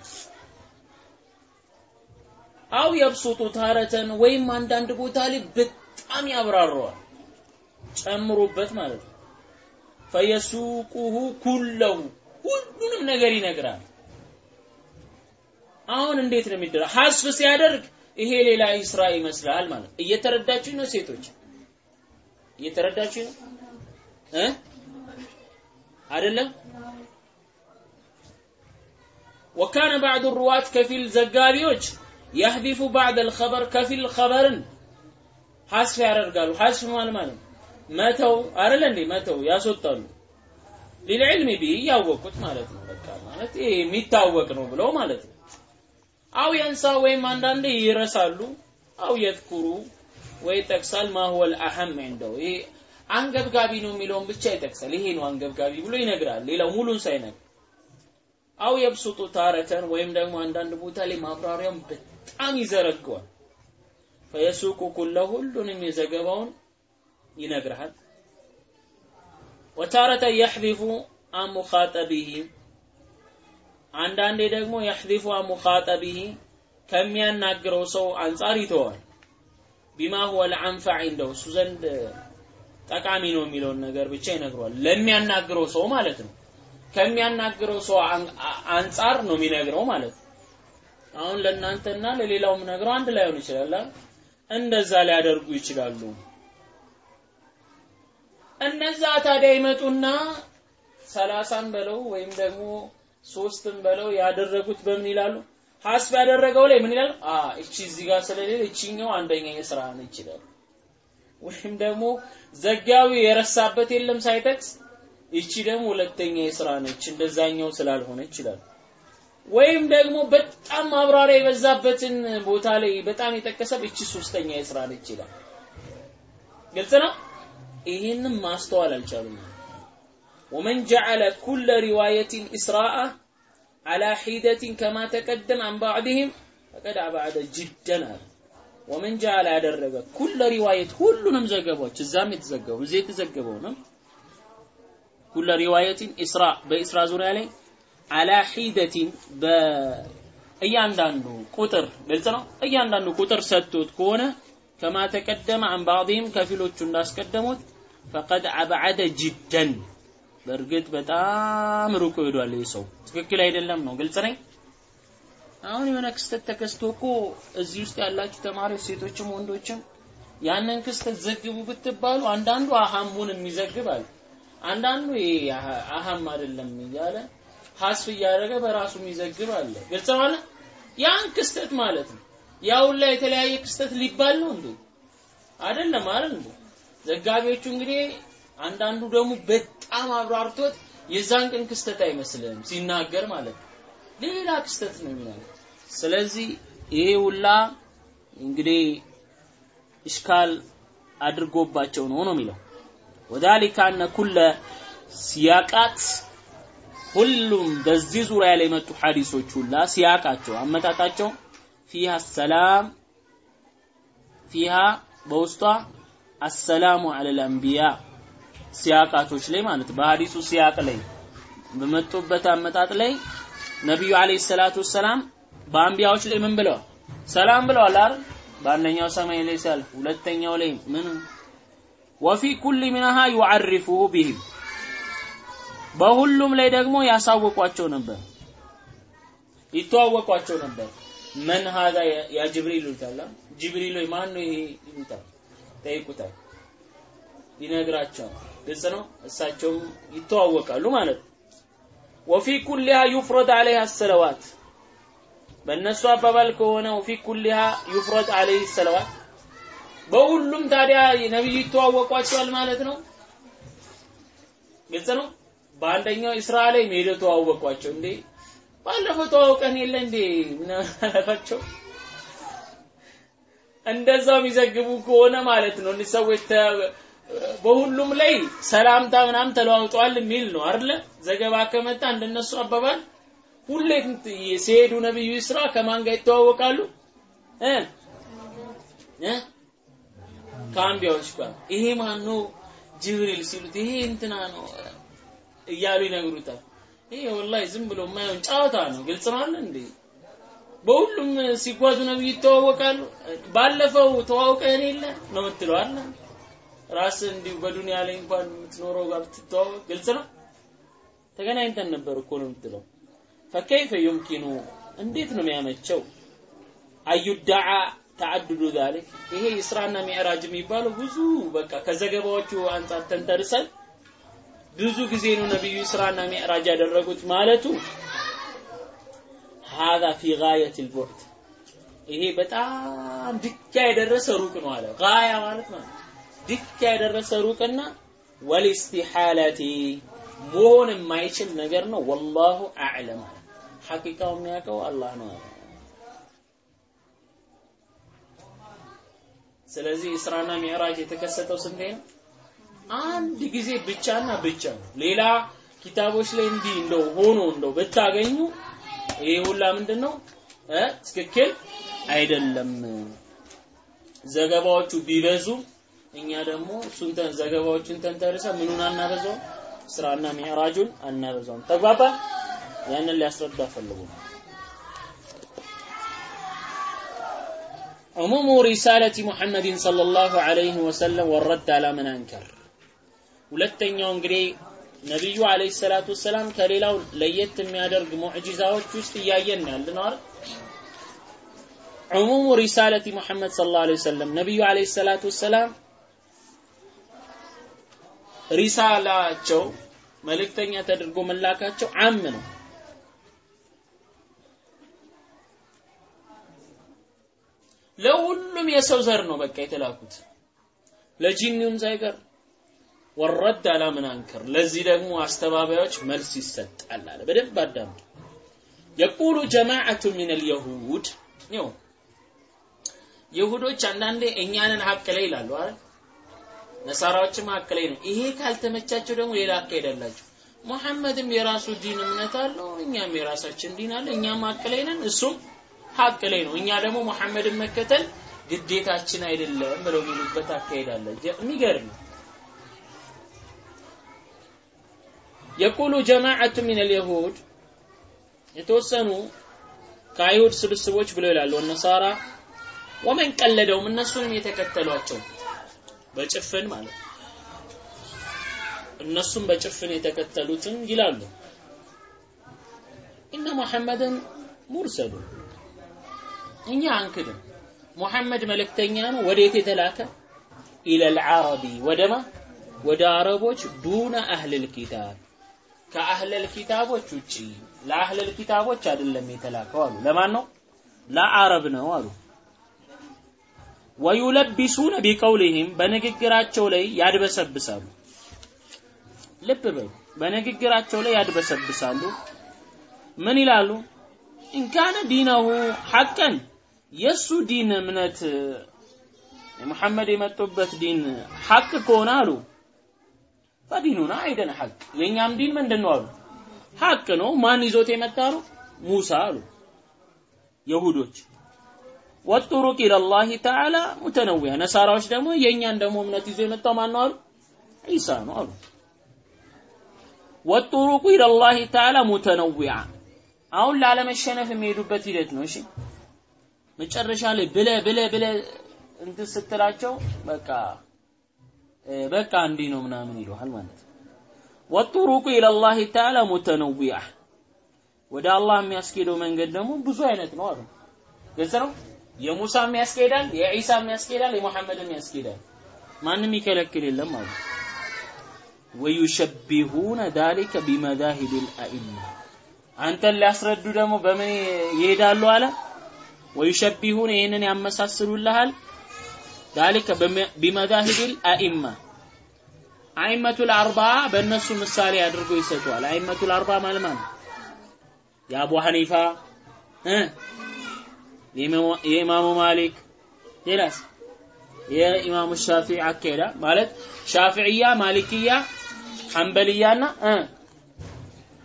አው የብሱጡ ታረተን ወይም አንዳንድ ቦታ ላይ በጣም ያብራረዋል ጨምሮበት ማለት ነው። ፈየሱቁሁ ኩለሁ ሁሉንም ነገር ይነግራል። አሁን እንዴት ነው የሚደረግ? ሐስፍ ሲያደርግ ይሄ ሌላ ስራ ይመስላል ማለት ነው። እየተረዳችሁ ነው ሴቶች? እየተረዳችሁ ነው እ አይደለም وكان بعض الرواة ከፊል ዘጋቢዎች يحذف بعض الخبر ከፊል ኸበርን حذف ያደርጋሉ። حذف ማለት ማለት መተው አይደል እንዴ? መተው ያስወጣሉ። للعلم به ያወቁት ማለት ነው። በቃ ማለት ይሄ የሚታወቅ ነው ብለው ማለት ነው። أو ينسى ወይም አንዳንዴ ይረሳሉ? أو يذكر ወይ ይጠቅሳል ما هو الأهم عنده? ይሄ አንገብጋቢ ነው የሚለውን ብቻ ይጠቅሳል። ይሄ ነው አንገብጋቢ ብሎ ይነግራል። ሌላው ሙሉን ሳይነግር። አው የብሱጡ ታረተን ወይም ደግሞ አንዳንድ ቦታ ላይ ማብራሪያውን በጣም ይዘረገዋል ፈየሱቁ ኩለ ሁሉንም የዘገባውን ይነግርሃል ወታረተ የሕذፉ አን ሙኻጠቢሂ አንዳንዴ ደግሞ የሕذፉ አን ሙኻጠቢሂ ከሚያናግረው ሰው አንጻር ይተዋል ቢማ ሁወ ልአንፈዕ እንደው እሱ ዘንድ ጠቃሚ ነው የሚለውን ነገር ብቻ ይነግረዋል። ለሚያናግረው ሰው ማለት ነው። ከሚያናግረው ሰው አንጻር ነው የሚነግረው ማለት ነው። አሁን ለእናንተና ለሌላውም ነግረው አንድ ላይሆን ይችላል። እንደዛ ሊያደርጉ ይችላሉ። እነዛ ታዲያ ይመጡና ሰላሳን በለው ወይም ደግሞ ሶስትን በለው ያደረጉት በምን ይላሉ? ሐስብ ያደረገው ላይ ምን ይላል? አ እቺ እዚህ ጋር ስለሌለ እቺኛው አንደኛ የስራ ነች ይላል። ወይም ደግሞ ዘጋዊ የረሳበት የለም ሳይጠቅስ እቺ ደግሞ ሁለተኛ የስራ ነች እንደዛኛው ስላልሆነች ይላል። ወይም ደግሞ በጣም ማብራሪያ የበዛበትን ቦታ ላይ በጣም የጠቀሰ እቺ ሶስተኛ የስራ ነች ይላል። ግልጽ ነው። ይህንም ማስተዋል አልቻሉም። ومن جعل كل رواية إسراء على حيدة كما تقدم عن بعضهم فقد أبعد جدا ومن جعل ያደረገ كل رواية ሁሉንም ዘገባዎች እዛም የተዘገቡ እዚህ የተዘገበው ነው كل رواية إسراء በኢስራ ዙሪያ ላይ على حيدة በእያንዳንዱ ቁጥር ግልጽ ነው እያንዳንዱ ቁጥር ሰጥቶት ከሆነ ከማ ተቀደመ عن بعضهم ከፊሎቹ እንዳስቀደሙት فقد أبعد جدا በእርግጥ በጣም ሩቅ ሄዷል ይህ ሰው። ትክክል አይደለም ነው። ግልጽ ነኝ? አሁን የሆነ ክስተት ተከስቶ እኮ እዚህ ውስጥ ያላችሁ ተማሪዎች ሴቶችም ወንዶችም ያንን ክስተት ዘግቡ ብትባሉ አንዳንዱ አሃሙን የሚዘግብ አለ። አንዳንዱ ይሄ አሃም አይደለም እያለ ሀስፍ እያደረገ በራሱ የሚዘግብ አለ። ግልጽ ማለት ያን ክስተት ማለት ነው። ያውን ላይ የተለያየ ክስተት ሊባል ነው እንዴ? አይደለም አይደል ዘጋቢዎቹ እንግዲህ አንዳንዱ ደግሞ በጣም አብራርቶት የዛን ቀን ክስተት አይመስልም ሲናገር ማለት ሌላ ክስተት ነው የሚሆነው። ስለዚህ ይሄ ሁላ እንግዲህ ኢሽካል አድርጎባቸው ነው ነው የሚለው። ወዳሊካ አነ ኩለ ሲያቃት ሁሉም በዚህ ዙሪያ ላይ የመጡ ሐዲሶች ሁላ ሲያቃቸው አመጣጣቸው ፊሃ ሰላም ፊሃ በውስጧ አሰላሙ ዐለል አንቢያ ሲያቃቶች ላይ ማለት በሐዲሱ ሲያቅ ላይ በመጡበት አመጣጥ ላይ ነቢዩ አለይሂ ሰላቱ ወሰላም በአንቢያዎች ላይ ምን ብለዋል? ሰላም ብለዋል አይደል? በአንደኛው ሰማይ ላይ ሲያልፍ ሁለተኛው ላይ ምን? ወፊ ኩል ሚንሃ ዩዓርፉ ቢሂም በሁሉም ላይ ደግሞ ያሳወቋቸው ነበር ይተዋወቋቸው ነበር። መን ሀዛ ያ ጅብሪል ይሉታል ጅብሪል ማን ነው ይሄ ይሉታል? ጠይቁታል ይነግራቸዋል ግልጽ ነው? እሳቸውም ይተዋወቃሉ ማለት ነው። ወፊ ኩሊሃ ዩፍረድ አለይሃ ሰለዋት። በእነሱ አባባል ከሆነ ወፊ ኩሊሃ ዩፍረድ አለይህ ሰለዋት። በሁሉም ታዲያ ነብዩ ይተዋወቋቸዋል ማለት ነው? ግልጽ ነው? በአንደኛው እስራ ላይ ሄደው ተዋወቋቸው እንዴ? ባለፈው ተዋውቀን የለ እንዴ? ምን አላፋቸው እንደዛው የሚዘግቡ ከሆነ ማለት ነው። ሰዎች በሁሉም ላይ ሰላምታ ምናምን ተለዋውጠዋል የሚል ነው አይደለ? ዘገባ ከመጣ እንደነሱ አባባል ሁሌ ሲሄዱ ነብዩ ይስራ ከማን ጋር ይተዋወቃሉ? እ? እ? ከአንቢያዎች ጋር። ይሄ ማን ነው ጅብሪል ሲሉት ይሄ እንትና ነው እያሉ ይነግሩታል። ይሄ ወላሂ ዝም ብሎ የማይሆን ጨዋታ ነው። ግልጽ ነው እንዴ? በሁሉም ሲጓዙ ነብዩ ይተዋወቃሉ። ባለፈው ተዋውቀን የለ ነው የምትለው አለ ራስህ እንዲሁ በዱንያ ላይ እንኳን የምትኖረው ጋር ብትተዋወቅ ግልጽ ነው። ተገናኝተን ነበር እኮ ነው የምትለው። ፈከይፈ ዩምኪኑ እንዴት ነው የሚያመቸው? አዩዳዓ ተዓድዱ ዛሊክ ይሄ ኢስራና ሚዕራጅ የሚባለው ብዙ በቃ ከዘገባዎቹ አንጻር ተንተርሰን ብዙ ጊዜ ነው ነብዩ ኢስራና ሚዕራጅ ያደረጉት ማለቱ ሀዛ ፊ ጋየት ልቡዕድ ይሄ በጣም ድጋ የደረሰ ሩቅ ነው አለ ጋያ ማለት ነው። ድካ የደረሰ ሩቅና ወልስቲሓለቲ መሆን የማይችል ነገር ነው። ወላሁ አዕለም። ሐቂቃው የሚያውቀው አላህ ነው። ስለዚህ እስራና ሚዕራጅ የተከሰተው ስንቴ ነው? አንድ ጊዜ ብቻና ብቻ ነው። ሌላ ኪታቦች ላይ እንዲህ እንደው ሆኖ እንደው ብታገኙ ይሄ ሁላ ምንድነው? ትክክል አይደለም። ዘገባዎቹ ቢበዙ እኛ ደግሞ እሱን ዘገባዎችን ተንተርሰ ምኑን አናበዛው ስራና ሚዕራጁን አናበዛውም ተግባባ ያንን ሊያስረዳ ፈልጉ عموم رسالة محمد صلى الله عليه وسلم والرد على من أنكر ሁለተኛው እንግዲህ ነቢዩ አለይሂ ሰላቱ ወሰላም ከሌላው ለየት የሚያደርግ ሙዕጂዛዎች ውስጥ እያየን ያለ ነው አይደል? ዑሙሙ ሪሳለቲ ሙሐመድ ሰለላሁ ዐለይሂ ወሰለም ነቢዩ አለይሂ ሰላቱ ወሰላም ሪሳላቸው መልእክተኛ ተደርጎ መላካቸው አም ነው። ለሁሉም የሰው ዘር ነው በቃ የተላኩት። ለጂኒውም ሳይቀር ወረድ አላ ምን ለዚህ ደግሞ አስተባባዮች መልስ ይሰጣል አለ። በደንብ አዳምጡ። የቁሉ ጀማዓቱ ሚን አልየሁድ ነው ይሁዶች አንዳንዴ እኛንን ሀቅ ላይ ይላሉ አይደል ነሳራዎችም ላይ ነው ይሄ ካልተመቻቸው ደግሞ ሌላ አካሄድ አላቸው። ሙሐመድም የራሱ ዲን እምነት አለው እኛም የራሳችን ዲን አለ እኛም ላይ ነን እሱም ሀቅ ነው። እኛ ደግሞ ሙሐመድን መከተል ግዴታችን አይደለም ብለው የሚሉበት አካሄድ አለ። የሚገርም የቁሉ ጀማዓቱ ሚን አልየሁድ የተወሰኑ ከአይሁድ ስብስቦች ብለው ይላሉ ነሳራ ወመን ቀለደውም እነሱንም የተከተሏቸው በጭፍን ማለት እነሱም በጭፍን የተከተሉትን ይላሉ። ኢነ ሙሐመድን ሙርሰሉ። እኛ አንክድም። ሙሐመድ መልእክተኛ ነው። ወዴት የተላከ? ኢለል ዓረቢ ወደማ ወደ አረቦች ዱነ አህልል ኪታብ። ከአህለል ኪታቦች ውጪ ለአህለል ኪታቦች አይደለም የተላከው አሉ። ለማን ነው? ለአረብ ነው አሉ ወዩለቢሱነ ቢቀውሊሂም በንግግራቸው ላይ ያድበሰብሳሉ። ልብ በሉ። በንግግራቸው ላይ ያድበሰብሳሉ። ምን ይላሉ? ኢንካነ ዲነሁ ሐቀን የእሱ ዲን እምነት ሙሐመድ የመጡበት ዲን ሐቅ ከሆነ አሉ። ፈዲኑና አይደን ሐቅ? የእኛም ዲን ምንድን ነው አሉ? ሐቅ ነው። ማን ይዞት የመጣ ነው? ሙሳ አሉ። የሁዶች ወጡሩቅ ኢለላህ ተዓላ ሙተነዊያ ነሳራዎች ደግሞ የእኛን ደግሞ እምነት ይዞ የመጣው ማን ነው አሉ? ዒሳ ነው አሉ። ወጡሩቁ ኢለላህ ተዓላ ሙተነዊያ አሁን ላለመሸነፍ የሚሄዱበት ሂደት ነው። እሺ መጨረሻ ላይ ብለ ብለ ብለ እንትን ስትላቸው በቃ በቃ እንዲህ ነው ምናምን ይለዋል ማለት ነው። ወጡሩቁ ኢለላህ ተዓላ ሙተነዊያ ወደ አላህ የሚያስኬደው መንገድ ደግሞ ብዙ አይነት ነው አሉ። ግልጽ ነው የሙሳም ያስኬዳል የዒሳም ያስኬዳል የሙሐመድም ያስኬዳል ማንም ይከለክል የለም አሉ ወዩሸቢሁነ ذلك بمذاهب الأئمة አንተን ሊያስረዱ ደግሞ በምን ይሄዳሉ አለ ወዩሸቢሁን ይህንን ያመሳስሉልሃል ذلك بمذاهب الأئمة አይመቱል አርባ በእነሱ ምሳሌ አድርጎ ይሰጧል አይመቱል አርባ ማለት ማለት የአቡ ሐኒፋ የኢማሙ ማሊክ ሌላስ? የኢማሙ ሻፊዒ አካሄዳ ማለት ሻፊዕያ ማሊክያ ሐንበልያና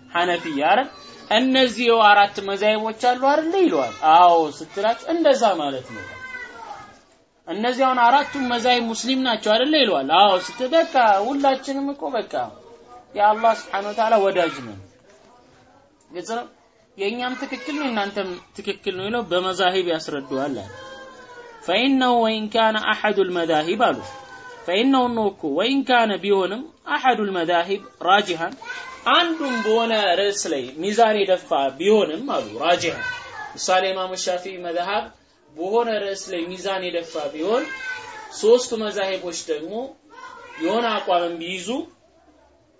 ሐነፊያ አይደል? እነዚህ አራት መዛሂቦች አሉ አይደል ይለዋል? አዎ ስትላቸው እንደዛ ማለት ነው። እነዚህ አሁን አራቱም መዛሂብ ሙስሊም ናቸው አይደል ይለዋል? አዎ ስትል በቃ ሁላችንም እኮ በቃ የአላህ Subhanahu Wa ወዳጅ ነን። ግልጽ ነው የእኛም ትክክል ነው እናንተም ትክክል ነው ይለው በመዛሂብ ያስረዱዋል አለ فإنه وإن كان أحد المذاهب አሉ فإنه ነው እኮ وإن كان ቢሆንም أحد المذاهب راجحا አንዱም በሆነ ርዕስ ላይ ሚዛን የደፋ ቢሆንም አሉ ራጂሃ ምሳሌ ኢማሙ ሻፊዒ መዝሀብ በሆነ ርዕስ ላይ ሚዛን የደፋ ቢሆን ሶስቱ መዛሂቦች ደግሞ የሆነ አቋምን ቢይዙ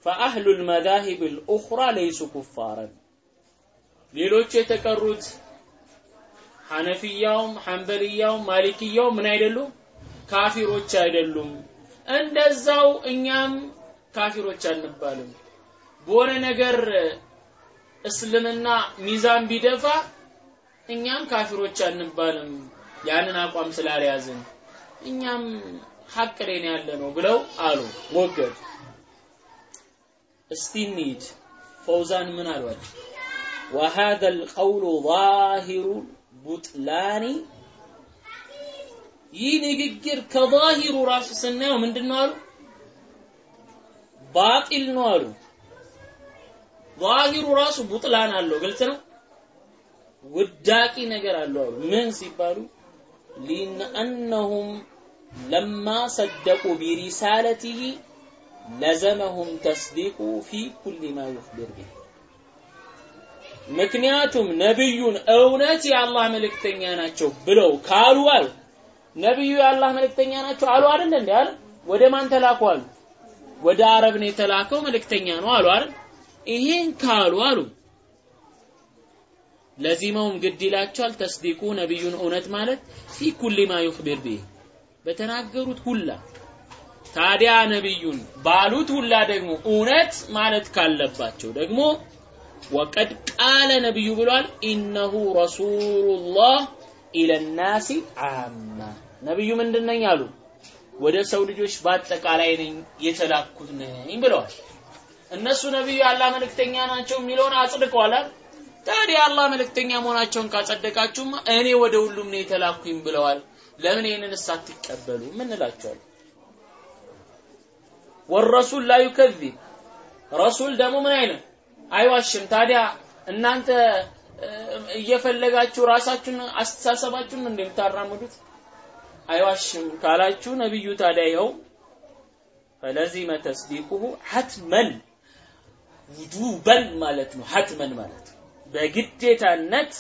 فأهل المذاهب الأخرى ليسوا كفارا ሌሎች የተቀሩት ሐነፊያውም ሐንበልያውም ማሊክያውም ምን አይደሉም? ካፊሮች አይደሉም። እንደዛው እኛም ካፊሮች አንባልም። በሆነ ነገር እስልምና ሚዛን ቢደፋ እኛም ካፊሮች አንባልም። ያንን አቋም ስላልያዝን እኛም ሐቅ ላይ ያለ ነው ብለው አሉ። ሞገዱ እስቲ ፈውዛን ምን አሏቸው وهذا القول ظاهر بطلان ይህ ንግግር ከዛሂሩ ራሱ ስናየው ምንድን ነው አሉ ባጢል ነው አሉ ዛሂሩ ራሱ ቡጥላን አለው ግልጽ ነው ውዳቂ ነገር አለው አሉ ምን ሲባሉ ሊነአነሁም ለማ ሰደቁ ቢሪሳለቲሂ ለዘመሁም ተስዲቁ ፊ ኩሊ ማ ዩኽቢር ቢህ ምክንያቱም ነቢዩን እውነት የአላህ መልእክተኛ ናቸው ብለው ካሉ አሉ። ነቢዩ የአላህ መልእክተኛ ናቸው አሉ አይደል እንዴ? አለ። ወደ ማን ተላኩ አሉ? ወደ አረብ ነው የተላከው መልእክተኛ ነው አሉ አይደል? ይሄን ካሉ አሉ። ለዚመውም ግድ ይላቸዋል ተስዲቁ ነቢዩን እውነት ማለት ፊ ኩሊ ማ ዩኽቢር ቢህ በተናገሩት ሁላ። ታዲያ ነቢዩን ባሉት ሁላ ደግሞ እውነት ማለት ካለባቸው ደግሞ ወቀድ ቃለ ነቢዩ ብሏል። ኢነሁ ረሱሉላህ ኢለናሲ አማ ነቢዩ ምንድን ነኝ አሉ? ወደ ሰው ልጆች በአጠቃላይ ነኝ የተላኩት ነኝ ብለዋል። እነሱ ነቢዩ የአላህ መልእክተኛ ናቸው የሚለውን አጽድቀዋል ታዲያ አላህ መልእክተኛ መሆናቸውን ካጸደቃችሁማ እኔ ወደ ሁሉም ነው የተላኩኝ ብለዋል። ለምን ይህንን ሳትቀበሉ? ምን እንላቸዋለን ወረሱል ላ ረሱል ደግሞ ምን አይነት አይዋሽም። ታዲያ እናንተ እየፈለጋችሁ ራሳችሁን አስተሳሰባችሁን እንደምታራምዱት? አይዋሽም ካላችሁ ነብዩ ታዲያ ይኸው ፈለዚመ ተስዲቁሁ ሐትመን ውጁበን ማለት ነው። ሐትመን ማለት በግዴታነት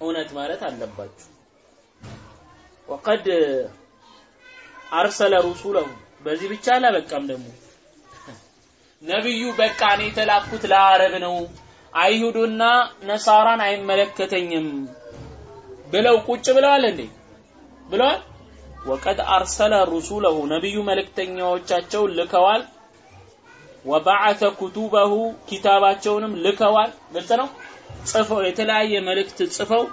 እውነት ማለት አለባችሁ። ወቀድ አርሰለ ሩሱለሁ በዚህ ብቻ አላበቃም ደግሞ ነብዩ በቃ እኔ የተላኩት ለአረብ ነው አይሁዱና ነሳራን አይመለከተኝም ብለው ቁጭ ብለዋል እንዴ? ብለዋል። ወቀድ አርሰለ ሩሱለሁ ነብዩ መልእክተኛዎቻቸውን ልከዋል። ወበዓተ ኩቱበሁ ኪታባቸውንም ልከዋል። ግልጽ ነው? ጽፈው የተለያየ መልእክት ጽፈው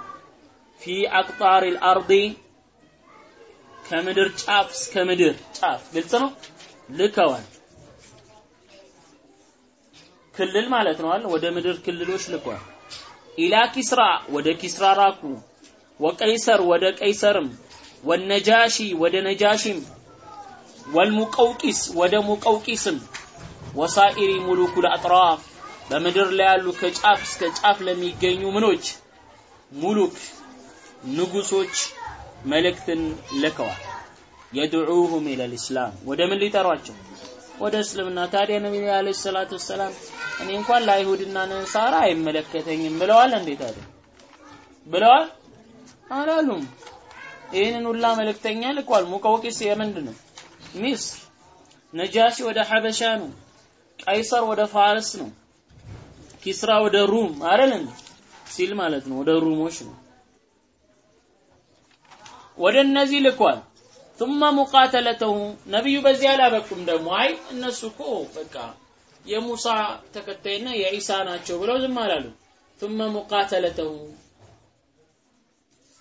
ፊ አቅጣሪ አልአርዲ ከምድር ጫፍ እስከ ምድር ጫፍ። ግልጽ ነው? ልከዋል ክልል ማለት ነው ወደ ምድር ክልሎች ልኳል። ኢላ ኪስራ ወደ ኪስራ ራኩ። ወቀይሰር ወደ ቀይሰርም። ወነጃሺ ወደ ነጃሺም። ወልሙቀውቂስ ወደ ሙቀውቂስም። ወሳኢሪ ሙሉኩል አጥራፍ። በምድር ላይ ያሉ ከጫፍ እስከ ጫፍ ለሚገኙ ምኖች? ሙሉክ ንጉሶች መልእክትን ልከዋል። የድዑሁም ኢለል ኢስላም። ወደ ምን ሊጠሯቸው ወደ እስልምና? ታዲያ ነብዩ አለይሂ ሰላቱ ወሰላም እኔ እንኳን ለአይሁድና ነሳራ አይመለከተኝም ብለዋል እንዴ ታዲያ? ብለዋል? አላሉም። ይህንን ሁላ መልእክተኛ ልኳል። ሙቀውቂስ የምንድን ነው ሚስር ነጃሺ ወደ ሐበሻ ነው። ቀይሰር ወደ ፋርስ ነው። ኪስራ ወደ ሩም አይደል ሲል ማለት ነው። ወደ ሩሞች ነው። ወደ እነዚህ ልኳል ثم مقاتلته ነብዩ በዚህ አላበቁም ደግሞ አይ እነሱ እኮ በቃ የሙሳ ተከታይና የኢሳ ናቸው ብለው ዝም አላሉ ثم مقاتلته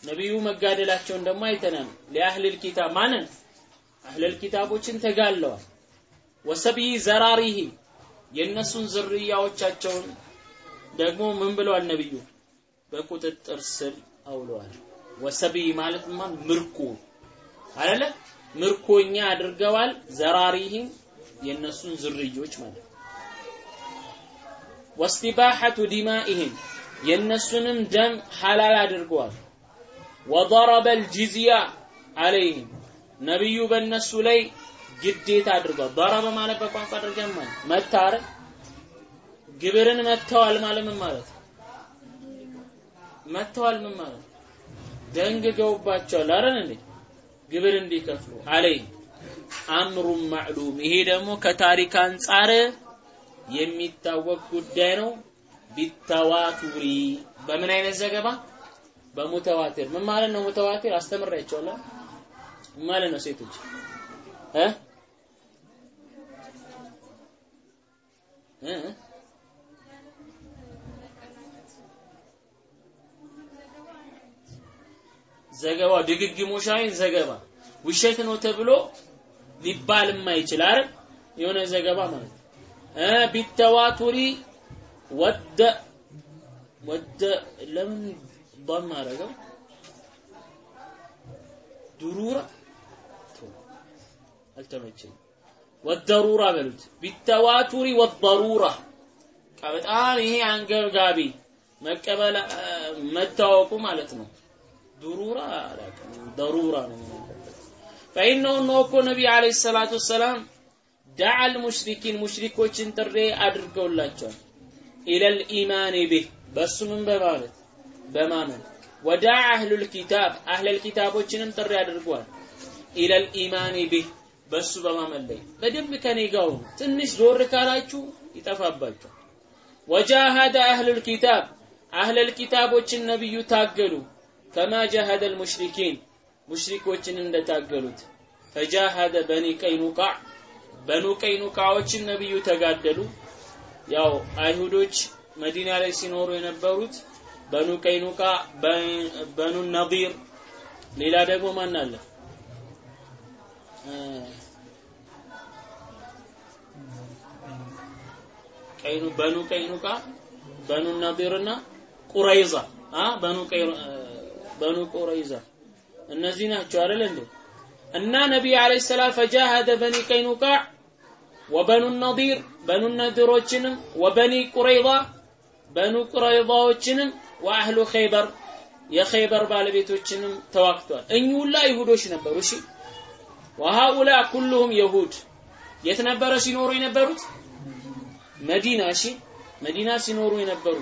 ነብዩ መጋደላቸውን ደግሞ አይተናል ለአህል ኪታብ ማንን አህለል ኪታቦችን ተጋለዋል ወሰብይ ዘራሪሂ የእነሱን ዝርያዎቻቸውን ደግሞ ምን ብለዋል ነብዩ በቁጥጥር ስር አውለዋል ወሰብይ ማለት ማን ምርኮ አይደለ? ምርኮኛ አድርገዋል ዘራሪህም የነሱን ዝርዮች ማለት ወስቲባሐቱ ዲማኢህም የነሱንም ደም ሐላል አድርገዋል። ወضرب الجزية عليهم ነብዩ በእነሱ ላይ ግዴታ አድርጓል። ضرب ማለት በቋንቋ አድርገን ማለት መታረ ግብርን መተዋል ማለት ምን ማለት መተዋል ምን ማለት ደንግገውባቸዋል። አረን እንዴ? ግብር እንዲከፍሉ አለይ አምሩን ማዕሉም። ይሄ ደግሞ ከታሪክ አንጻር የሚታወቅ ጉዳይ ነው። ቢተዋቱሪ በምን አይነት ዘገባ? በሙተዋቲር ምን ማለት ነው ሙተዋቲር አስተምሬያቸዋለሁ ምን ማለት ነው ሴቶች? እ ዘገባ ድግግሞሻይን ዘገባ ውሸት ነው ተብሎ ሊባል የማይችል አይደል? የሆነ ዘገባ ማለት እ ቢተዋቱሪ ወደ ወደ ለምን ضم አረገው ድሩራ አልተመቸኝ ወደሩራ በሉት። ቢተዋቱሪ ወደሩራ በጣም ይሄ አንገብጋቢ መቀበል መታወቁ ማለት ነው ድሩራ አላውቅም። ደሩራ ነው ፈኢነሁ ነው እኮ ነቢ አለይሂ ሰላቱ ወሰላም ዳዓል ሙሽሪኪን ሙሽሪኮችን ጥሪ አድርገውላቸዋል። ኢለል ኢማን ቢህ በሱ ምን በማለት? በማመን። ወዳዓ አህሉል ኪታብ አህለል ኪታቦችንም ጥሪ አድርጓል ኢለል ኢማን ቢህ በሱ በማመን ላይ። በደንብ ከኔ ጋር ትንሽ ዞር ካላችሁ ይጠፋባችኋል። ወጃሃደ አህሉል ኪታብ አህለል ኪታቦችን ነብዩ ታገሉ ከማ ጃሃደ አልሙሽሪኪን ሙሽሪኮችን እንደታገሉት ፈጃሃደ በኒ ቀይኑቃዕ በኑ ቀይኑቃዎችን ነብዩ ተጋደሉ። ያው አይሁዶች መዲና ላይ ሲኖሩ የነበሩት በኑ ቀይኑቃ፣ በኑ ነዲር፣ ሌላ ደግሞ ማን አለ? በኑ ቀይኑቃ፣ በኑ ነዲርና ቁረይዛ በኑ በኑ ቁረይዛ እነዚህ ናቸው አይደል እንዴ? እና ነቢዩ አለይሂ ሰላም ፈጃሃደ በኒ ቀይኑቃ ወበኑ ነዲር በኑ ነዲሮችንም ወበኒ ቁረይዛ በኑ ቁረይዛዎችንም ወአህሉ ኸይበር የኸይበር ባለቤቶችንም ተዋግተዋል። እኚህ ይሁዶች ነበሩ። እሺ ወሃኡላ ኩሉሁም የሁድ የት ነበረ ሲኖሩ የነበሩት? መዲና። እሺ መዲና ሲኖሩ የነበሩ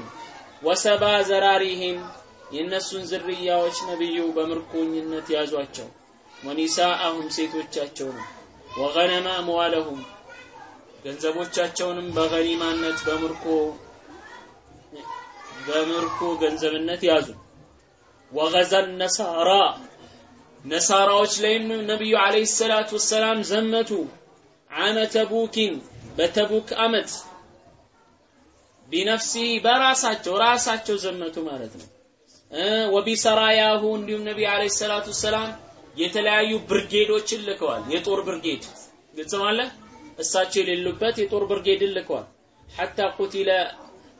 ወሰባ ዘራሪህም የእነሱን ዝርያዎች ነብዩ በምርኮኝነት ያዟቸው። ወኒሳአሁም ሴቶቻቸውንም ወገነማ አምዋለሁም ገንዘቦቻቸውንም በገኒማነት በምርኮ በምርኮ ገንዘብነት ያዙ። ወገዘን ነሳራ ነሳራዎች ላይም ነቢዩ አለይሂ ሰላቱ ወሰላም ዘመቱ። ዓመ ተቡኪን በተቡክ አመት ቢነፍሲ በራሳቸው ራሳቸው ዘመቱ ማለት ነው። ወቢሰራያሁ እንዲሁም ነቢ አለይሂ ሰላቱ ወሰላም የተለያዩ ብርጌዶችን ልከዋል። የጦር ብርጌድ ግልጽ እሳቸው የሌሉበት የጦር ብርጌድን ልከዋል። ሐታ ቁቲለ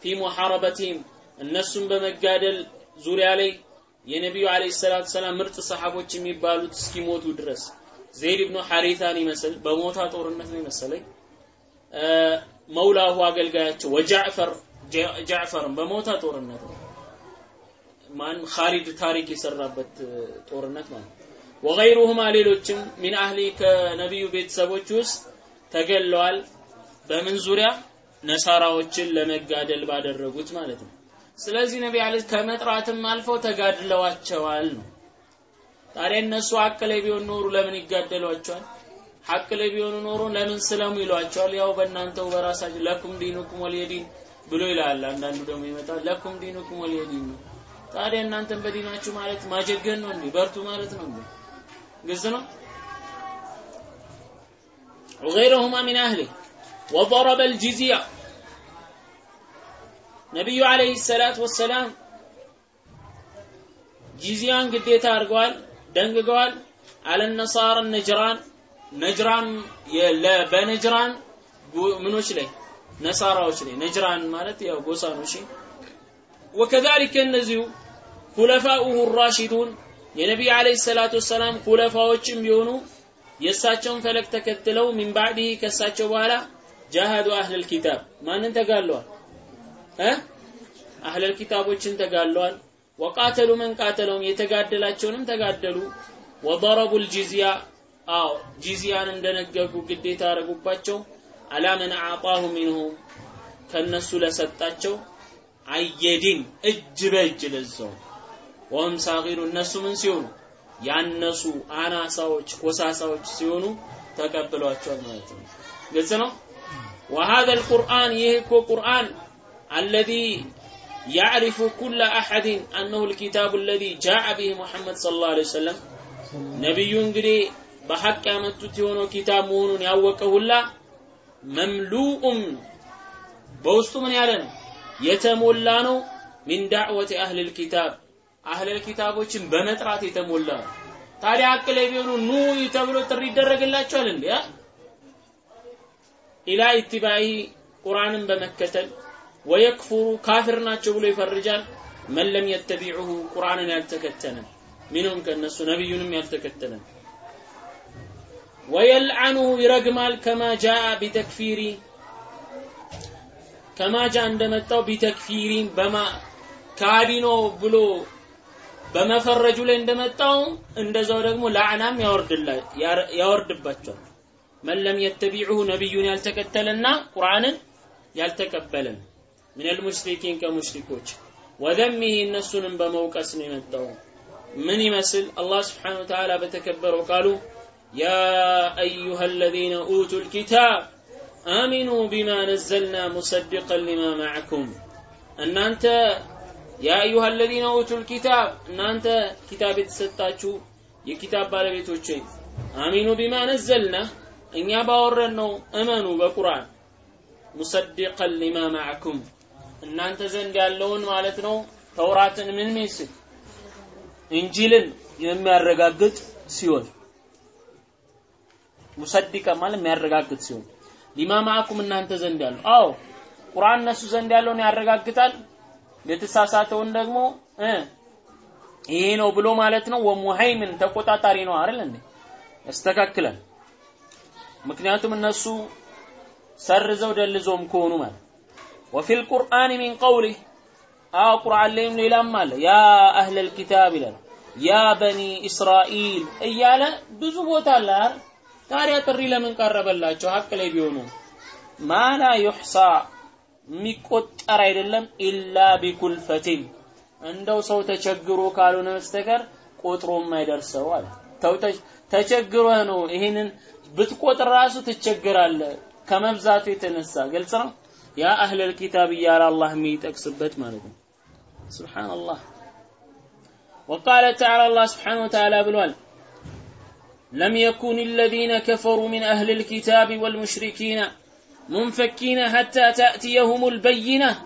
ፊ ሙሐረበቲህም እነሱን በመጋደል ዙሪያ ላይ የነቢዩ አለይሂ ሰላቱ ሰላም ምርጥ ሰሐቦች የሚባሉት እስኪሞቱ ድረስ ዘይድ ብኑ ሐሪታን ይመስል በሞታ ጦርነት ነው ይመሰለኝ መውላሁ አገልጋያቸው ወጃዕፈር ጃዕፈርም በሞታ ጦርነት ነው ማን ኻሊድ ታሪክ የሰራበት ጦርነት ማለት ወገይሩሁማ ሌሎችም ሚን አህሊ ከነቢዩ ቤተሰቦች ውስጥ ተገለዋል። በምን ዙሪያ? ነሳራዎችን ለመጋደል ባደረጉት ማለት ነው። ስለዚህ ነቢ አለ ከመጥራትም አልፈው ተጋድለዋቸዋል ነው። ታዲያ እነሱ ሀቅ ላይ ቢሆን ኖሩ ለምን ይጋደሏቸዋል? ሀቅ ላይ ቢሆኑ ኖሮ ለምን ስለሙ ይሏቸዋል? ያው በእናንተው በራሳችሁ ለኩም ዲኑኩም ወልየዲን ብሎ ይላል። አንዳንዱ ደግሞ ይመጣል ለኩም ዲኑኩም ወልየዲን ነው ታዲያ እናንተን በዲናችሁ ማለት ማጀገን ነው እንዴ በርቱ ማለት ነው እንዴ ግልጽ ነው وغيرهما من أهله وضرب الجزية ነቢዩ አለይሂ ሰላት ወሰላም ጂዚያን ግዴታ አድርገዋል ደንግገዋል አለነሳር ነጅራን ነጅራን በነጅራን ምኖች ላይ ነሳራዎች ላይ ነጅራን ማለት ያው ጎሳ ነው እሺ ወከዛሊከ እነዚሁ ኩለፋኡሁ ራሺዱን የነቢይ አለይሂ ሰላቱ ወሰላም ኩለፋዎችም ቢሆኑ የእሳቸውን ፈለግ ተከትለው ሚን ባዕዲህ ከእሳቸው በኋላ ጃሃዱ አህለል ኪታብ። ማንን ተጋለዋል? እ? አህለል ኪታቦችን ተጋለዋል። ወቃተሉ መን ቃተለውም የተጋደላቸውንም ተጋደሉ። ወضረቡ ልጂዝያ አዎ ጂዝያን እንደነገጉ ግዴታ አረጉባቸው። አላ መን አዕጣሁ ሚንሁም ከነሱ ለሰጣቸው አየዲን እጅ በእጅ ለዛው ወህም ሳጊሩ እነሱ ምን ሲሆኑ ያነሱ አናሳዎች ኮሳሳዎች ሲሆኑ ተቀብሏቸዋል ማለት ነው ግልጽ ነው وهذا القرآن يهكو قرآن الذي يعرف كل أحد أنه الكتاب الذي جاء به محمد صلى الله عليه وسلم نبي እንግዲህ በሐቅ ያመጡት የሆነው ኪታብ መሆኑን ያወቀ ሁላ መምሉኡም በውስጡ ምን ያለ ነው የተሞላ ነው من دعوة أهل الكتاب። አህለል ኪታቦችን በመጥራት የተሞላ ነው። ታዲያ ሐቅ ላይ ቢሆኑ ኑ ተብሎ ጥሪ ይደረግላቸዋል እንዴ? إلى اتباع ቁርአንን በመከተል ويكفر ካፊር ናቸው ብሎ ይፈርጃል። من لم يتبعه ቁርአንን ያልተከተለ منهم ከነሱ ነቢዩንም ያልተከተለ። ويلعنه ይረግማል كما جاء بتكفير ከማ ጃ እንደመጣው ቢተክፊሪ በማ ካዲኖ ብሎ በመፈረጁ ላይ እንደመጣው እንደዛው ደግሞ ላዕናም ያወርድባቸዋል። መን ለም የተቢዑሁ ነቢዩን ያልተከተለና ቁርአንን ያልተቀበለን ሚነል ሙሽሪኪን ከሙሽሪኮች። ወደሚህ እነሱንም በመውቀስ ነው የመጣው። ምን ይመስል? አላህ ስብሓነሁ ወተዓላ በተከበረው ቃሉ ያ አዩሃ አለዚነ ኡቱ ልኪታብ አሚኑ ቢማ ነዘልና ሙሰድቀን ሊማ ማዕኩም። እናንተ ያ አዩሃ አለዚነ ኡቱ ልኪታብ እናንተ ኪታብ የተሰጣችሁ የኪታብ ባለቤቶች ሆይ አሚኑ ቢማ ነዘልና እኛ ባወረን ነው እመኑ በቁርአን። ሙሰድቀን ሊማ ማዕኩም። እናንተ ዘንድ ያለውን ማለት ነው ተውራትን ምን ሚስል እንጂልን የሚያረጋግጥ ሲሆን ሙሰዲቀ ማለት የሚያረጋግጥ ሲሆን ሊማ ማዕኩም እናንተ ዘንድ ያለው። አዎ ቁርአን እነሱ ዘንድ ያለውን ያረጋግጣል። የተሳሳተውን ደግሞ ይሄ ነው ብሎ ማለት ነው። ወሙሃይምን ተቆጣጣሪ ነው አይደል እንዴ? ያስተካክላል። ምክንያቱም እነሱ ሰርዘው ደልዞም ከሆኑ ማለት ወፊል ቁርአን ሚን ቀውሊህ አዎ ቁርአን ላይም ሌላም አለ። ያ አህለል ኪታብ ይላል ያ በኒ እስራኤል እያለ ብዙ ቦታ አለ ታዲያ ጥሪ ለምን ቀረበላቸው? ሀቅ ላይ ቢሆኑ። ማላ ዩሕሳ የሚቆጠር አይደለም ኢላ ቢኩልፈቲን። እንደው ሰው ተቸግሮ ካልሆነ በስተቀር ቆጥሮም አይደርሰው አለ። ተቸግሮህ ነው ይህንን ብትቆጥር ራሱ ትቸግራለህ ከመብዛቱ የተነሳ ግልጽ ነው? ያ አህለል ኪታብ እያለ አላህ የሚጠቅስበት ማለት ነው። ስብሓንላህ ወቃለ ተዓላ አላህ ስብሓን ወተዓላ ብሏል። لم يكن الذين كفروا من أهل الكتاب والمشركين منفكين حتى تأتيهم البينة.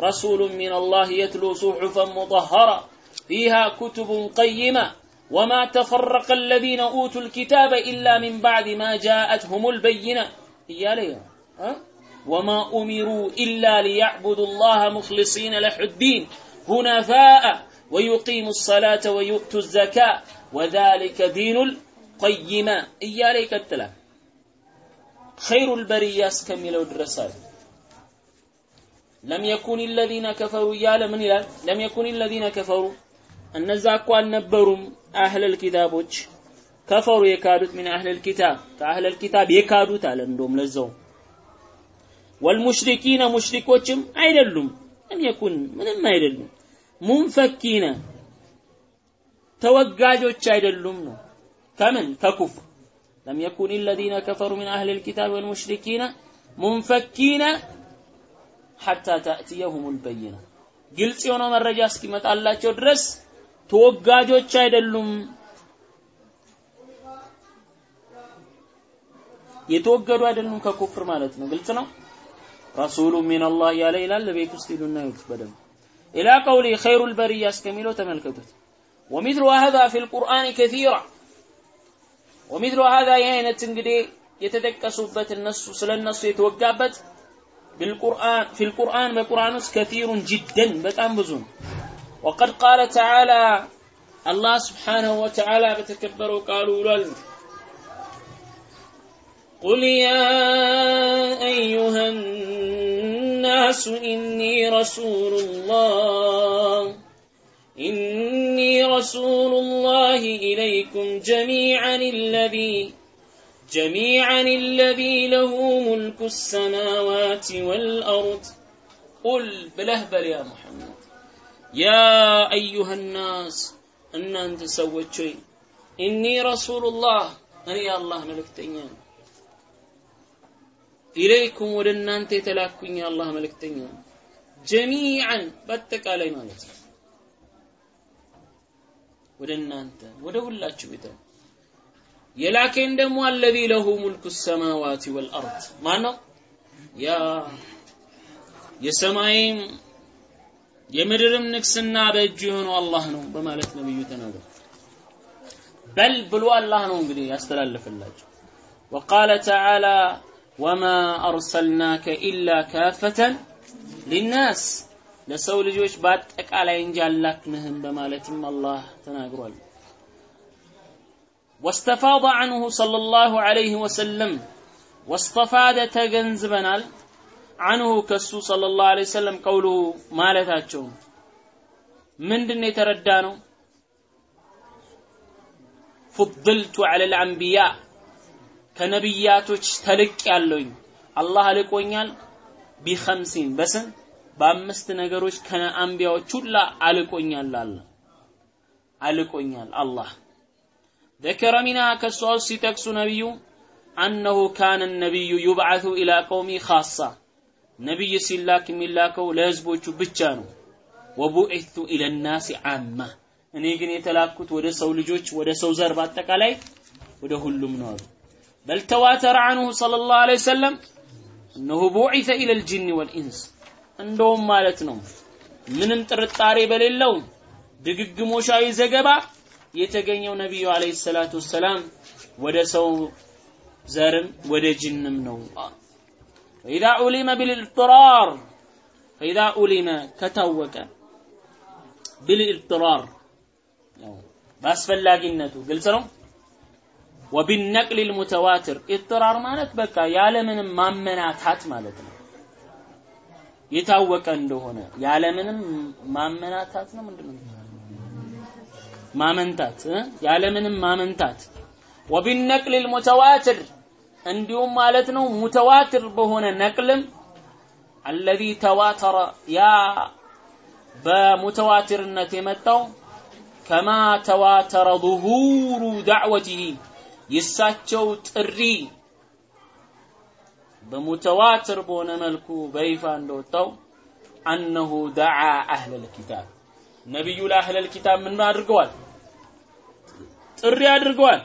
رسول من الله يتلو صحفا مطهرة فيها كتب قيمة. وما تفرق الذين أوتوا الكتاب إلا من بعد ما جاءتهم البينة. يا أه؟ وما أمروا إلا ليعبدوا الله مخلصين له الدين هنفاء ويقيموا الصلاة ويؤتوا الزكاة. وذلك دين ቀይማ እያለ ይቀጥላል። ኸይሩል በሪያ እስከሚለው ድረስ አለ። ለም የኩን ለዚነ ከፈሩ እያለ ምን ይላል? ለም የኩን ለዚነ ከፈሩ እነዛ እኮ አልነበሩም አህለል ኪታቦች ከፈሩ የካዱት ምን አህለል ኪታብ ከአህለል ኪታብ የካዱት አለ። እንደውም ለዛው ወልሙሽሪኪነ ሙሽሪኮችም አይደሉም ለም የኩን ምንም አይደሉም። ሙንፈኪነ ተወጋጆች አይደሉም ነው ከምን ከኩፍር ለም የኩን الذين كفروا من أهل الكتاب والمشركين منفكين حتى تأتيهم البينة ግልጽ የሆነው መረጃ እስኪመጣላቸው ድረስ ተወጋጆች አይደሉም የተወገዱ አይደሉም ከኩፍር ማለት ነው ግልጽ ነው ረሱሉ ሚነላህ እያለ ይላል ለቤት ውስጥ ሂዱና ይዩት በደንብ ኢላ ቀውሊ ኸይሩል በሪያ እስከሚለው ተመልከቱት ወሚትሉ ሀዛ ፊ ልቁርአን ከሲራ ወሚትሉ ሀዛ ይህ አይነት እንግዲህ የተጠቀሱበት እነሱ ስለ እነሱ የተወጋበት بالقرآن في القرآن بقرآن كثير جدا بتام بزون وقد قال تعالى الله سبحانه وتعالى بتكبروا قالوا لل قل يا أيها الناس إني رسول الله إني رسول الله إليكم جميعا الذي جميعا الذي له ملك السماوات والأرض. قل بلهبل يا محمد. يا أيها الناس أن أنت سوت شيء. إني رسول الله. أنا يا الله ملكتني إليكم ودن أنت تلاكين يا الله ملكتني جميعا بتك علي مالك ودن أنت ودولا شبيتك የላከኝ ደግሞ አለዚ ለሁ ሙልኩ ሰማዋት ወልአርድ ማን ነው ያ የሰማይም የምድርም ንግስና በእጁ የሆነው አላህ ነው በማለት ነብዩ ተናገሩ በል ብሎ አላህ ነው እንግዲህ ያስተላልፍላቸው وقال تعالى وما أرسلناك إلا كافة للناس ለሰው ልጆች በአጠቃላይ እንጂ አላክንህም በማለትም አላህ ተናግሯል። واستفاض عنه صلى الله عليه وسلم واستفاد تجنزبنال عنه كسو صلى الله عليه وسلم قوله مالتاتشو ምንድን የተረዳ ነው? ፉድልቱ ዐለል አንቢያ ከነቢያቶች ተልቅ ያለውኝ አላህ ልቆኛል ቢኸምሲን በስንት በአምስት ነገሮች ከአንቢያዎች ሁላ አልቆኛል አለ አልቆኛል አላህ ذكر منها كالصوص ሲጠቅሱ ነቢዩ أنه كان النبي يبعث إلى قومه خاصة ነቢይ ሲላክ የሚላከው ለህዝቦቹ ብቻ ነው ወቡዒቱ ኢለ ናሲ አማ እኔ ግን የተላኩት ወደ ሰው ልጆች ወደ ሰው ዘር በአጠቃላይ ወደ ሁሉም ነው አሉ በል ተዋተረ አንሁ ሰለላሁ ዐለይሂ ወሰለም እነሁ ቡዒተ ኢለ ልጅን ወልኢንስ እንደውም ማለት ነው ምንም ጥርጣሬ በሌለው ድግግሞሻዊ ዘገባ የተገኘው ነቢዩ አለይሂ ሰላቱ ወሰላም ወደ ሰው ዘርም ወደ ጅንም ነው። ፈኢዛ ኡሊመ ቢልኢጥራር ፈኢዛ ኡሊመ ከታወቀ ቢልኢጥራር በአስፈላጊነቱ ግልጽ ነው። ወቢነቅል ልሙተዋትር ኢጥራር ማለት በቃ ያለምንም ማመናታት ማለት ነው። የታወቀ እንደሆነ ያለምንም ማመናታት ነው ምንድነው? ማመንታት ያለምንም ማመንታት። ወቢነቅል ልሙተዋትር እንዲሁም ማለት ነው ሙተዋትር በሆነ ነቅልም አለዚ ተዋተረ። ያ በሙተዋትርነት የመጣው ከማ ተዋተረ ظሁሩ ዳዕወቲሂ የእሳቸው ጥሪ በሙተዋትር በሆነ መልኩ በይፋ እንደወጣው አነሁ ደዓ አህለል ኪታብ ነቢዩ ለአህለል ኪታብ ምን አድርገዋል? ጥሪ አድርገዋል።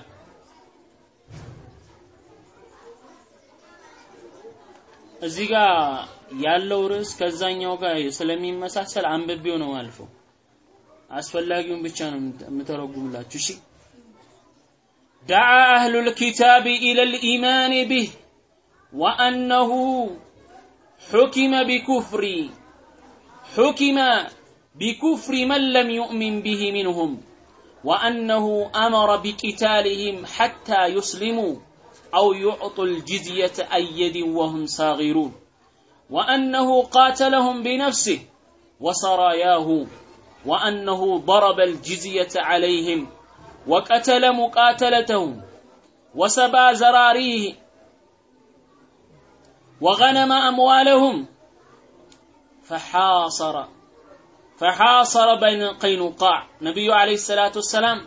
እዚህ ጋር ያለው ርዕስ ከዛኛው ጋር ስለሚመሳሰል አንብቤው ነው አልፈው አስፈላጊውን ብቻ ነው የምተረጉምላችሁ። እሺ ዳዓ አህሉል ኪታብ ኢለል ኢማን ቢህ وأنه حكم بكفر حكم بكفر من لم يؤمن به منهم وأنه أمر بقتالهم حتى يسلموا أو يعطوا الجزية أن يد وهم صاغرون وأنه قاتلهم بنفسه وسراياه وأنه ضرب الجزية عليهم وقتل مقاتلتهم وسبى زراريه وغنم أموالهم فحاصر فحاصر بين قينقاع نبي عليه الصلاة والسلام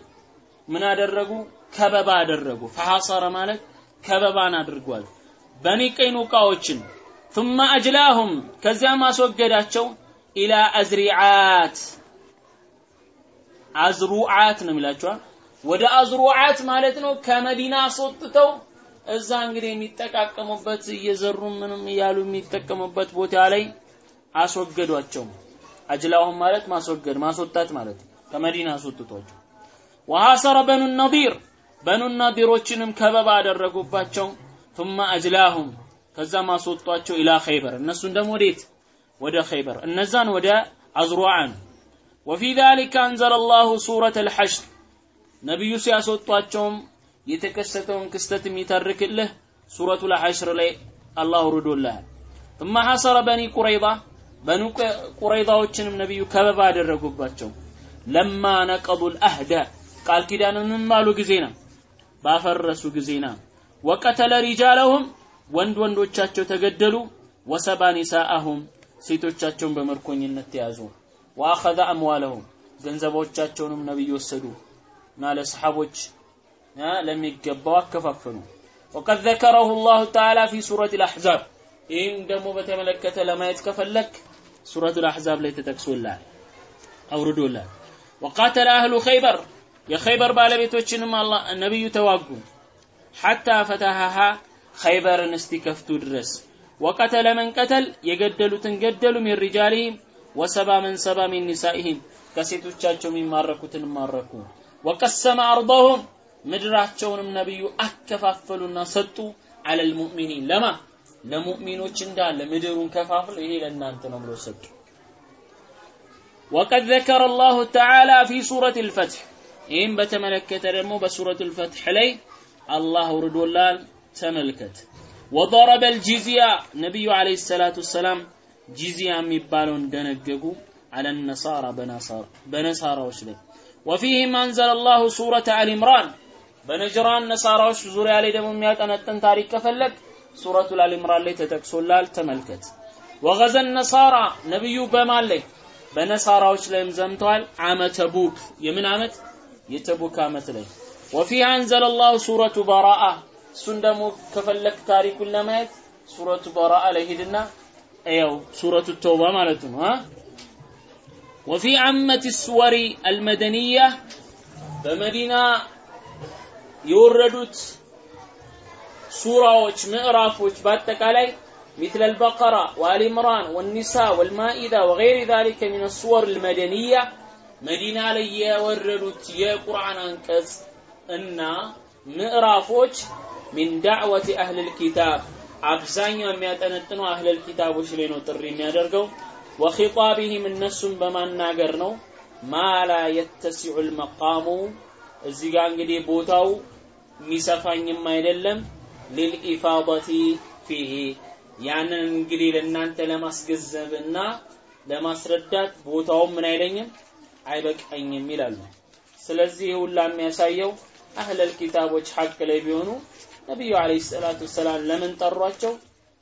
من أدرجوا كبابا أدرجوا فحاصر مالك ከበባን አድርጓል በኒ ቀይኑቃዎችን ثم أجلاهم ከዚያም አስወገዳቸው ኢላ አዝሪዓት አዝሩዓት ነው የሚላቸዋል ወደ አዝሩዓት ማለት ነው ከመዲና አስወጥተው እዛ እንግዲህ የሚጠቃቀሙበት እየዘሩ ምንም እያሉ የሚጠቀሙበት ቦታ ላይ አስወገዷቸው አጅላሁም ማለት ማስወገድ ማስወጣት ማለት ከመዲና አስወጥቷቸው ወሐሰረ በኑ ነዲር በኑ ነዲሮችንም ከበባ አደረጉባቸው ثم أجلاهم ከዛም አስወጧቸው ኢላ ኸይበር እነሱን ደግሞ ወዴት ወደ ኸይበር እነዛን ወደ አዝሩዓን وفي ذلك أنزل الله سورة الحشر ነቢዩ ሲያስወጧቸውም የተከሰተውን ክስተት የሚተርክልህ ሱረቱል ሐሽር ላይ አላህ ወርዶልሃል። እማ ሐሰረ በኒ ቁረይዳ በኑ ቁረይዳዎችንም ነቢዩ ከበባ አደረጉባቸው። ለማ ነቀዱል አህደ ቃል ኪዳንንም አሉ ጊዜና ባፈረሱ ጊዜና ወቀተለ ሪጃለሁም ወንድ ወንዶቻቸው ተገደሉ። ወሰባ ኒሳአሁም ሴቶቻቸውን በመርኮኝነት ተያዙ። ወአኸዘ አምዋለሁም ገንዘቦቻቸውንም ነቢዩ ወሰዱ እና ለሰሓቦች ለሚገባው አከፋፈሉ። ወቀድ ዘከረሁ ላሁ ተዓላ ፊ ሱረት ልአሕዛብ ይህም ደግሞ በተመለከተ ለማየት ከፈለክ ሱረት ልአሕዛብ ላይ ተጠቅሶላል አውርዶላል ወቃተለ አህሉ ኸይበር የኸይበር ባለቤቶችንም ነቢዩ ተዋጉ። ሐታ ፈተሃሃ ኸይበርን እስቲከፍቱ ድረስ። ወቀተለ መን ቀተል የገደሉትን ገደሉ ሚን ሪጃሊሂም ወሰባ መን ሰባ ሚን ኒሳኢሂም ከሴቶቻቸው የሚማረኩትን ማረኩ። ወቀሰመ አርضሁም ምድራቸውንም ነቢዩ አከፋፈሉና ሰጡ። አለል ሙእሚኒን ለማ? ለሙእሚኖች እንዳለ ምድሩን ከፋፍል ይሄ ለእናንተ ነው ብሎ ሰጡ። وقد ذكر الله تعالى في سورة الفتح ይህም በተመለከተ ደግሞ በሱረት ልፈትሕ ላይ አላህ ውርዶላል ተመልከት። ወضረበ ልጂዝያ ነቢዩ ለ ሰላት ወሰላም ጂዝያ የሚባለውን ደነገጉ አለ ነሳራ በነሳራዎች ላይ። ወፊህም አንዘለ አላሁ ሱረተ አልኢምራን በነጅራን ነሳራዎች ዙሪያ ላይ ደግሞ የሚያጠነጥን ታሪክ ከፈለግ ሱረቱል አል ኢምራን ላይ ተጠቅሶላል ተመልከት ወገዘን ነሳራ ነብዩ በማን ላይ በነሳራዎች ላይም ዘምተዋል አመ ተቡክ የምን አመት የተቡክ አመት ላይ ወፊ አንዘለ ላሁ ሱረቱ በራአ እሱን ደግሞ ከፈለክ ታሪኩን ለማየት ሱረቱ በራአ ላይ ሂድና ያው ሱረቱ ተውባ ማለት ነው وفي عامة السور المدنية بمدينة የወረዱት ሱራዎች ምዕራፎች በአጠቃላይ مثل البقرة والإمران والنساء والمائدة وغير ذلك من الصور المدنية መዲና ላይ የወረዱት የቁርአን አንቀጽ እና ምዕራፎች ሚን ዳዕወት አህልል ኪታብ። አብዛኛው የሚያጠነጥነው አህልል ኪታቦች ላይ ነው ጥሪ የሚያደርገው። ወኺጣቢህም እነሱን በማናገር ነው። ማ ላ የተሲዑ ልመቃሙ እዚህ ጋር እንግዲህ ቦታው የሚሰፋኝም አይደለም ሊልኢፋደቲ ፊሂ ያንን እንግዲህ ለእናንተ ለማስገንዘብ እና ለማስረዳት ቦታውም ምን አይለኝም አይበቃኝም ይላሉ ስለዚህ ሁላ የሚያሳየው አህለል ኪታቦች ሐቅ ላይ ቢሆኑ ነቢዩ አለይሂ ሰላቱ ወሰላም ለምን ጠሯቸው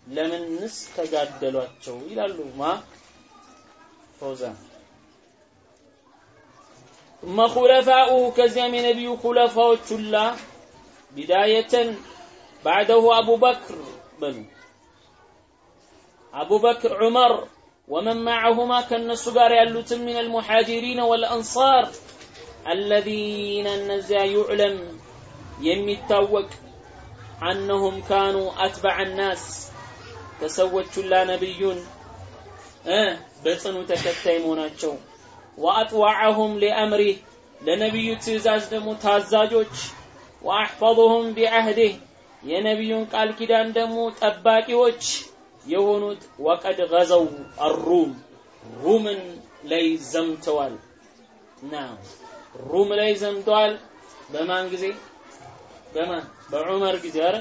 ለምንስ ተጋደሏቸው ይላሉ ማ ፈውዛን ثم خلفاؤه كزيام نبي خلفاء ቢዳየተን ባዕደሁ አቡበክር በሉ አቡበክር ዑመር ومن معهما كالنسو غار يالوتن من المهاجرين والأنصار الذين النزا يعلم يميتاوك أنهم كانوا أتبع الناس تسوت لا نبي أه بصنو تكتاي موناتشو وأطوعهم لأمره لنبي تزاز دمو تازاجوش ወአሕፈظሁም ቢዐህዲህ የነቢዩን ቃል ኪዳን ደግሞ ጠባቂዎች የሆኑት ወቀድ ገዘው አሩም ሩምን ላይ ዘምተዋል። ና ሩም ላይ ዘምተዋል። በማን ጊዜ? በማን በዑመር ጊዜ። አረ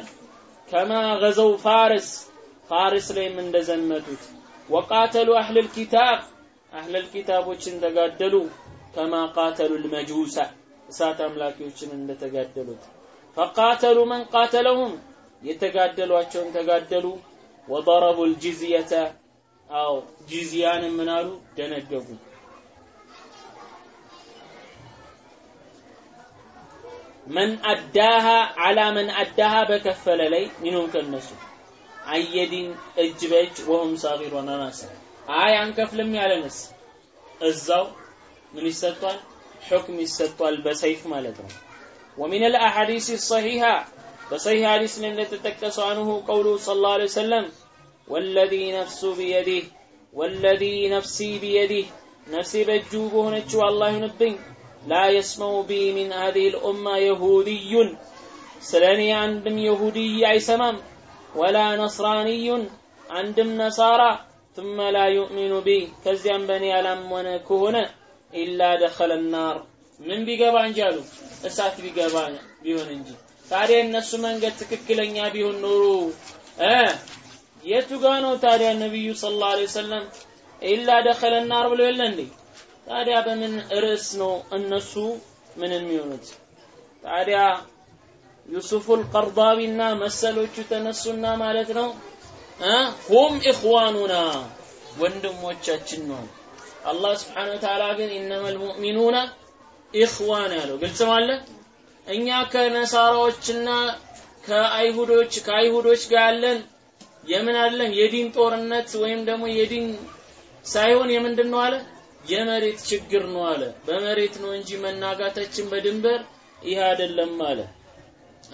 ከማ ገዘው ፋርስ ፋርስ ላይም እንደዘመቱት። ወቃተሉ አህለል ኪታብ አህለል ኪታቦችን ተጋደሉ ከማ ቃተሉ ልመጁሳ እሳት አምላኪዎችን እንደተጋደሉት። ፈቃተሉ መን ቃተለሁም የተጋደሏቸውን ተጋደሉ። ወضረቡ ልጅዝየተ። አው ጂዝያን ምናሉ ደነገጉ። መን አዳሃ አላ መን አዳሃ በከፈለ ላይ ሚኑም ከነሱ። አየዲን እጅ በእጅ ወሁም ሳጊር ወነናሰ አይ አንከፍልም ያለንስ እዛው ምን ይሰጧል? ሕክም ይሰጧል በሰይፍ ማለት ነው ومن الأحاديث الصحيحة فصحيح حديث يتتكس عنه قوله صلى الله عليه وسلم والذي نفس بيده والذي نفسي بيده نفسي بجوب هنتش الله ينبين لا يسمع بي من هذه الأمة يهودي سلاني عندم يهودي عيسمام ولا نصراني عندم نصارى ثم لا يؤمن بي كزيان بني ألم ونكهنا إلا دخل النار. من بيقى بانجالو እሳት ቢገባ ቢሆን እንጂ። ታዲያ እነሱ መንገድ ትክክለኛ ቢሆን ኖሮ? እ? የቱ ጋ ነው ታዲያ ነቢዩ صلى الله عليه وسلم إلا دخل النار ብሎ የለ እንዴ? ታዲያ በምን ርዕስ ነው እነሱ ምን የሚሆኑት? ታዲያ ዩሱፉል ቀርዳቢና መሰሎቹ ተነሱና ማለት ነው? እ? هم إخواننا ወንድሞቻችን ነው። አላህ سبحانه وتعالى ግን إنما المؤمنون إخوان ያለው ግልጽ ማለ እኛ ከነሳራዎችና ከአይሁዶች ከአይሁዶች ጋር ያለን የምን አለን የዲን ጦርነት ወይም ደግሞ የዲን ሳይሆን የምንድን ነው አለ? የመሬት ችግር ነው አለ። በመሬት ነው እንጂ መናጋታችን በድንበር ይህ አይደለም አለ።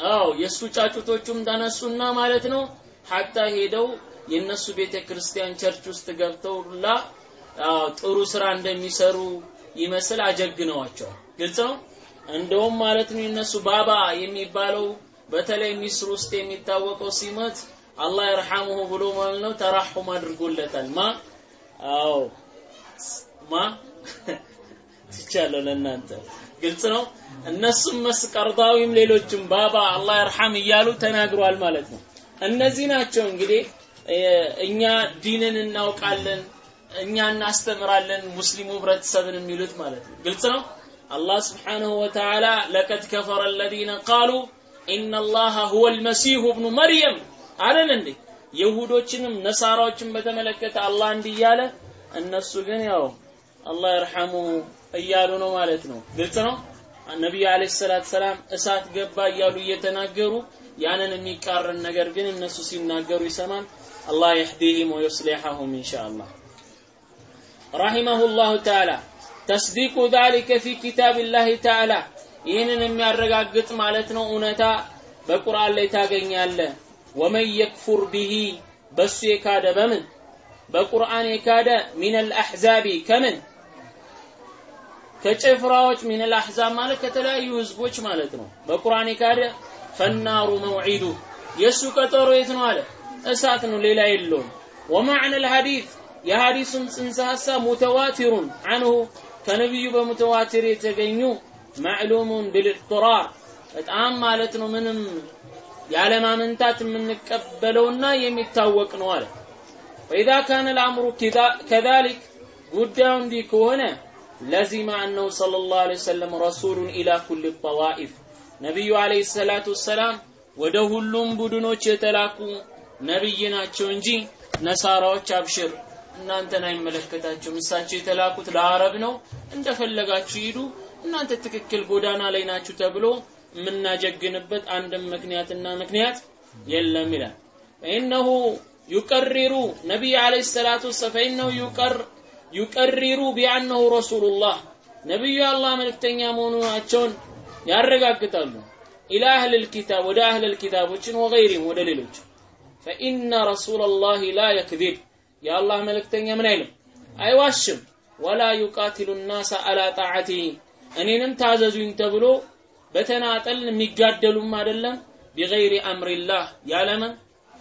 አዎ የእሱ ጫጩቶቹም ተነሱና ማለት ነው حتى ሄደው የእነሱ ቤተ ክርስቲያን church ውስጥ ገብተውላ ጥሩ ስራ እንደሚሰሩ ይመስል አጀግነዋቸዋል ግልጽ ነው እንደውም ማለት ነው የነሱ ባባ የሚባለው በተለይ ሚስር ውስጥ የሚታወቀው ሲመት አላህ ይርሐሙሁ ብሎ ማለት ነው ተራሁም አድርጎለታል። ማ? አዎ። ማ? [laughs] ትቻለሁ ለእናንተ። ግልጽ ነው? እነሱም መስቀርዳዊም ሌሎችም ባባ አላህ ይርሐም እያሉ ተናግሯል ማለት ነው። እነዚህ ናቸው እንግዲህ እኛ ዲንን እናውቃለን እኛ እናስተምራለን ሙስሊሙ ህብረተሰብን የሚሉት ማለት ነው። ግልጽ ነው አላህ ስብሓንሁ ወተዓላ ለቀድ ከፈረ አለዚነ ቃሉ ኢና አላህ ሁወ ልመሲሁ ብኑ መርየም አለን እንዴ? የሁዶችንም ነሳራዎችን በተመለከተ አላህ እንዲህ እያለ እነሱ ግን ያው አላህ ይርሐሙ እያሉ ነው ማለት ነው። ግልጽ ነው? ነቢዩ አለይሂ ሰላት ሰላም እሳት ገባ እያሉ እየተናገሩ ያንን የሚቃረን ነገር ግን እነሱ ሲናገሩ ይሰማል። አላህ ይህዲህም ወዩስሊሐሁም ኢንሻአላህ። رحمه الله تعالى تصديق ذلك في كتاب الله تعالى። ይህንን የሚያረጋግጥ ማለት ነው እውነታ በቁርአን ላይ ታገኛለ ومن يكفر به በሱ የካደ በምን? በቁርአን የካደ من الأحزاب ከምን? ከጭፍራዎች من الأحزاب ማለት ከተለያዩ ህዝቦች ማለት ነው። በቁርአን የካደ فالنار موعده። የእሱ ቀጠሮ የት ነው አለ? እሳት ነው ሌላ የለውም። ወማዕነ አልሐዲት የሐዲሱም ጽንሰ ሐሳብ ሙተዋቲሩን አንሁ ከነቢዩ በሙተዋትር የተገኙ ማዕሉሙን ብልዕጥራር በጣም ማለት ነው ምንም ያለማመንታት የምንቀበለውና የሚታወቅ ነው አለ። ወኢዛ ካነ ልአምሩ ከዛሊክ ጉዳዩ እንዲህ ከሆነ ለዚማ አነሁ صለ ላሁ ዐለይሂ ወሰለም ረሱሉን ኢላ ኩል ጠዋኢፍ? ነቢዩ አለይሂ ሰላቱ ወሰላም ወደ ሁሉም ቡድኖች የተላኩ ነብይ ናቸው እንጂ ነሳራዎች አብሽር። እናንተን አይመለከታችሁም። እሳቸው የተላኩት ለአረብ ነው። እንደፈለጋችሁ ሂዱ። እናንተ ትክክል ጎዳና ላይ ናችሁ ተብሎ የምናጀግንበት አንድም ምክንያትና ምክንያት የለም ይላል። ፈኢነሁ ዩቀሪሩ ነቢይ አለይሂ ሰላቱ ፈኢነሁ ዩቀሪሩ ቢአነሁ ረሱሉላህ። ነቢዩ የአላህ መልእክተኛ መሆናቸውን ያረጋግጣሉ። ኢላ አህልል ኪታብ ወደ አህለል ኪታቦችን ወገይሪም ወደ ሌሎች። ፈኢነ ረሱላላህ ላ የክዚብ የአላህ መልእክተኛ ምን አይልም? አይዋሽም። ወላ ዩቃቲሉ ናሳ አላ ጣዓቲ እኔንም ታዘዙኝ ተብሎ በተናጠል የሚጋደሉም አይደለም። ቢገይሪ አምሪላህ ያለምን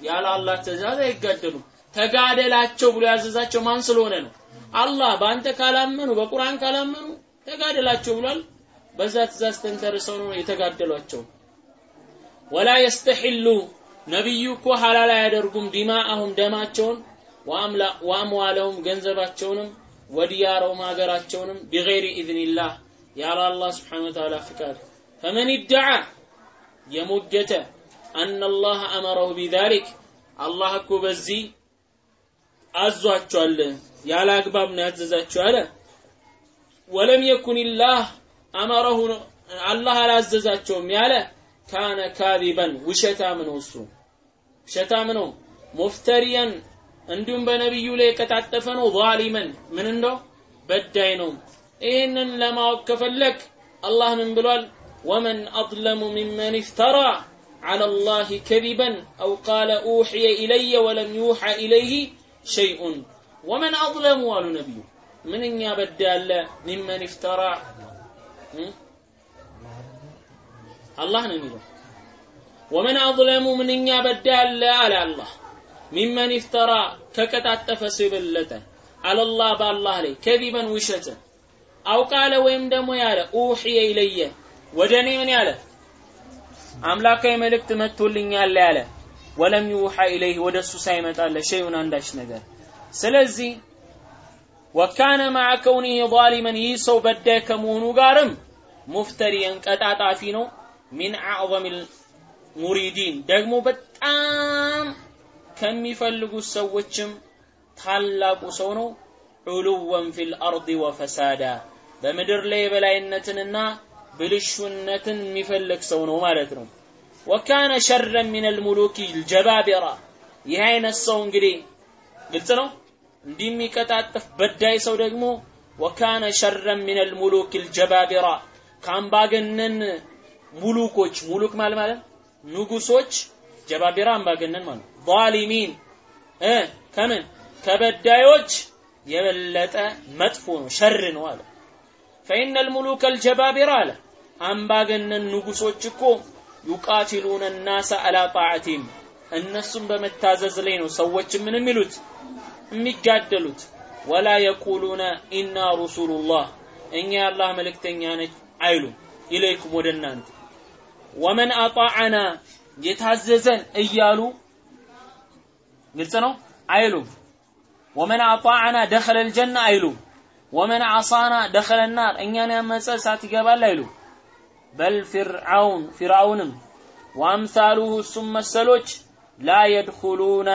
ያለ አላህ ትእዛዝ አይጋደሉም። ተጋደላቸው ብሎ ያዘዛቸው ማን ስለሆነ ነው? አላህ በአንተ ካላመኑ በቁርአን ካላመኑ ተጋደላቸው ብሏል። በዛ ትእዛዝ ተንተርሰው ነው የተጋደሏቸው። ወላ የስተሒሉ ነቢዩ እኮ ሐላል አያደርጉም። ዲማአሁም ደማቸውን ወአምዋለሁም ገንዘባቸውንም ወዲያረውም ሀገራቸውንም ቢገይሪ ኢዝኒላህ ያለ አላህ ስብሓን ወተዓላ ፍቃድ። ፈመን ይደዓ የሞገተ አነ አላህ አመረሁ ቢዛሊክ አላህ እኮ በዚህ አዟቸዋል ያለ አግባብ ነው ያዘዛቸው አለ። ወለም የኩን ላህ አመረሁ አላህ አላዘዛቸውም ያለ ካነ ካዚበን ውሸታም ነው እሱ። ውሸታም ነው። ሙፍተሪያን እንዲሁም በነቢዩ ላይ የቀጣጠፈ ነው ዛሊመን ምን እንደው በዳይ ነው ይህንን ለማወቅ ከፈለክ አላህ ምን ብሏል ወመን አظለሙ ሚመን እፍተራ على الله كذبا أو قال أوحي إلي ولم يوحى إليه شيء ومن أظلم قال نبي من يا بدال ممن افترى الله نبي ومن أظلم من يا بدال على الله ሚመን ይፍተራ ከቀጣጠፈ ሰው የበለጠ አለላህ በአላህ ላይ ከዚበን ውሸትን አውቃለ ወይም ደግሞ ያለ ኡሕየ ኢለየ። ወደ እኔ ምን ያለ? አምላካዊ መልእክት መጥቶልኛል ያለ ولم يوح إليه ወደ እሱ ሳይመጣለ شيء አንዳች ነገር። ስለዚህ وكان مع كونه ظالما ይህ ሰው በዳይ ከመሆኑ ጋርም مفتريا ቀጣጣፊ ነው። من أعظم مريدين ደግሞ በጣም ከሚፈልጉት ሰዎችም ታላቁ ሰው ነው። علوا في الأرض وفسادا በምድር ላይ የበላይነትንና ብልሹነትን የሚፈልግ ሰው ነው ማለት ነው። ወካነ ሸረን ሚን አልሙሉኪ ልጀባቢራ ይህ አይነት ሰው እንግዲህ ግልጽ ነው። እንዲህ የሚቀጣጥፍ በዳይ ሰው ደግሞ ወካነ ሸረን ሚን አልሙሉክ ልጀባቢራ ከአምባገነን ሙሉኮች ሙሉክ ማለት ማለት ንጉሶች ጀባቢራ አምባገነን ማለት ዛሊሚን እ ከምን? ከበዳዮች የበለጠ መጥፎ ነው شر ነው አለ። فإن الملوك الجبابرة አለ። አምባገነን ንጉሶች እኮ يقاتلون الناس على طاعتهم እነሱም በመታዘዝ ላይ ነው ሰዎች ምን የሚሉት? የሚጋደሉት። ولا يقولون إنا رسل الله እኛ የአላህ መልእክተኛ ነች አይሉም። إليكم ወደ እናንተ። ومن أطاعنا የታዘዘን እያሉ ግልጽ ነው? አይሉም። ومن أطاعنا دخل الجنة አይሉም። ومن عصانا دخل النار እኛን ያመፀ እሳት ይገባል አይሉ بل فرعون ፊርዓውንም وأمثاله እሱም መሰሎች لا يدخلون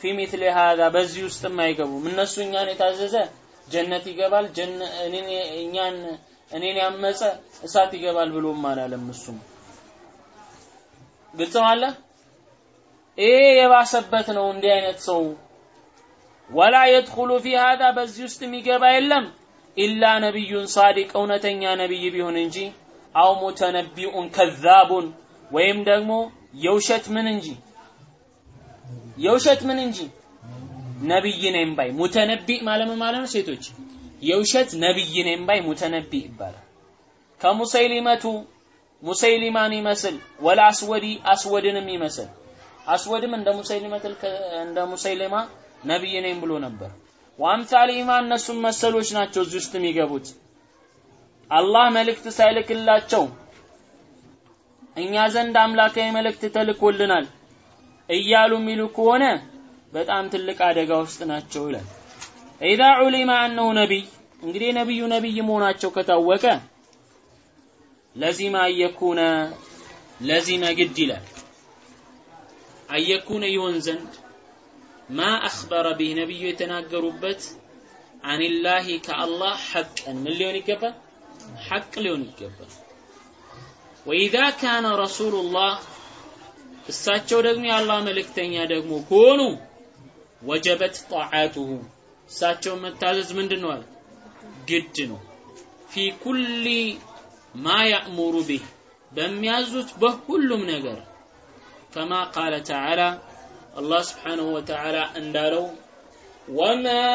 في مثل هذا በዚህ ውስጥም አይገቡም። እነሱ እኛን የታዘዘ ጀነት ይገባል እኛን እኔን ያመፀ እሳት ይገባል ብሎም አላለም እሱም ግልጽ ነው አለ ይሄ የባሰበት ነው እንዲህ አይነት ሰው። ولا يدخل في هذا በዚህ ውስጥ የሚገባ የለም። إلا نبي صادق እውነተኛ ነቢይ ቢሆን እንጂ። أو متنبئ كذاب ወይም ደግሞ የውሸት ምን እንጂ? የውሸት ምን እንጂ? ነቢይ ነኝ ባይ። متنبئ ማለት ማለት ነው ሴቶች? የውሸት ነቢይ ነኝ ባይ ሙተነቢ ይባላል። ከሙሰይሊመቱ ሙሰይሊማን ይመስል ወላ አስወዲ አስወድንም ይመስል። አስወድም እንደ ሙሰይሊመትል እንደ ሙሰይሊማ ነቢይ ነኝ ብሎ ነበር። ወአምሳሊማ እነሱም መሰሎች ናቸው እዚህ ውስጥ የሚገቡት። አላህ መልእክት ሳይልክላቸው እኛ ዘንድ አምላካዊ መልእክት ተልኮልናል እያሉ የሚሉ ከሆነ በጣም ትልቅ አደጋ ውስጥ ናቸው ይላል። ኢዛ ዑሊማ አነሁ ነቢይ እንግዲህ ነቢዩ ነቢይ መሆናቸው ከታወቀ ለዚማ አየኩነ ለዚመ ግድ ይላል። አየኩነ ይሆን ዘንድ ማ አኽበረ ቢህ ነቢዩ የተናገሩበት አኒላሂ ከአላህ ሐቅን ምን ሊሆን ይገባል? ሐቅ ሊሆን ይገባል። ወኢዛ ካነ ረሱሉላህ እሳቸው ደግሞ የአላህ መልእክተኛ ደግሞ ከሆኑ ወጀበት ጣዓቱሁ እሳቸውን መታዘዝ ምንድን ነው ግድ ነው። ፊ ኩሊ ማ ያእሙሩ ቢህ በሚያዙት በሁሉም ነገር ከማ ቃለ ተዓላ አላህ ስብሓንሁ ወተዓላ እንዳለው وما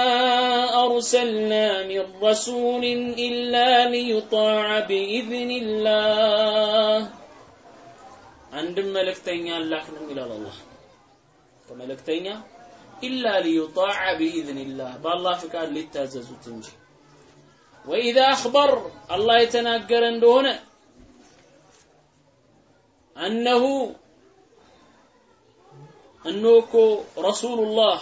أرسلنا من رسول إلا ليطاع بإذن الله عندما ملكتين አላክንም ይላል አላህ ከመልእክተኛ ኢላ ሊዩጣዕ ቢኢዝኒላህ በአላህ ፍቃድ ሊታዘዙት እንጂ ወኢዛ አኽበር አላህ የተናገረ እንደሆነ አነሁ እኖኮ እኮ ረሱሉላህ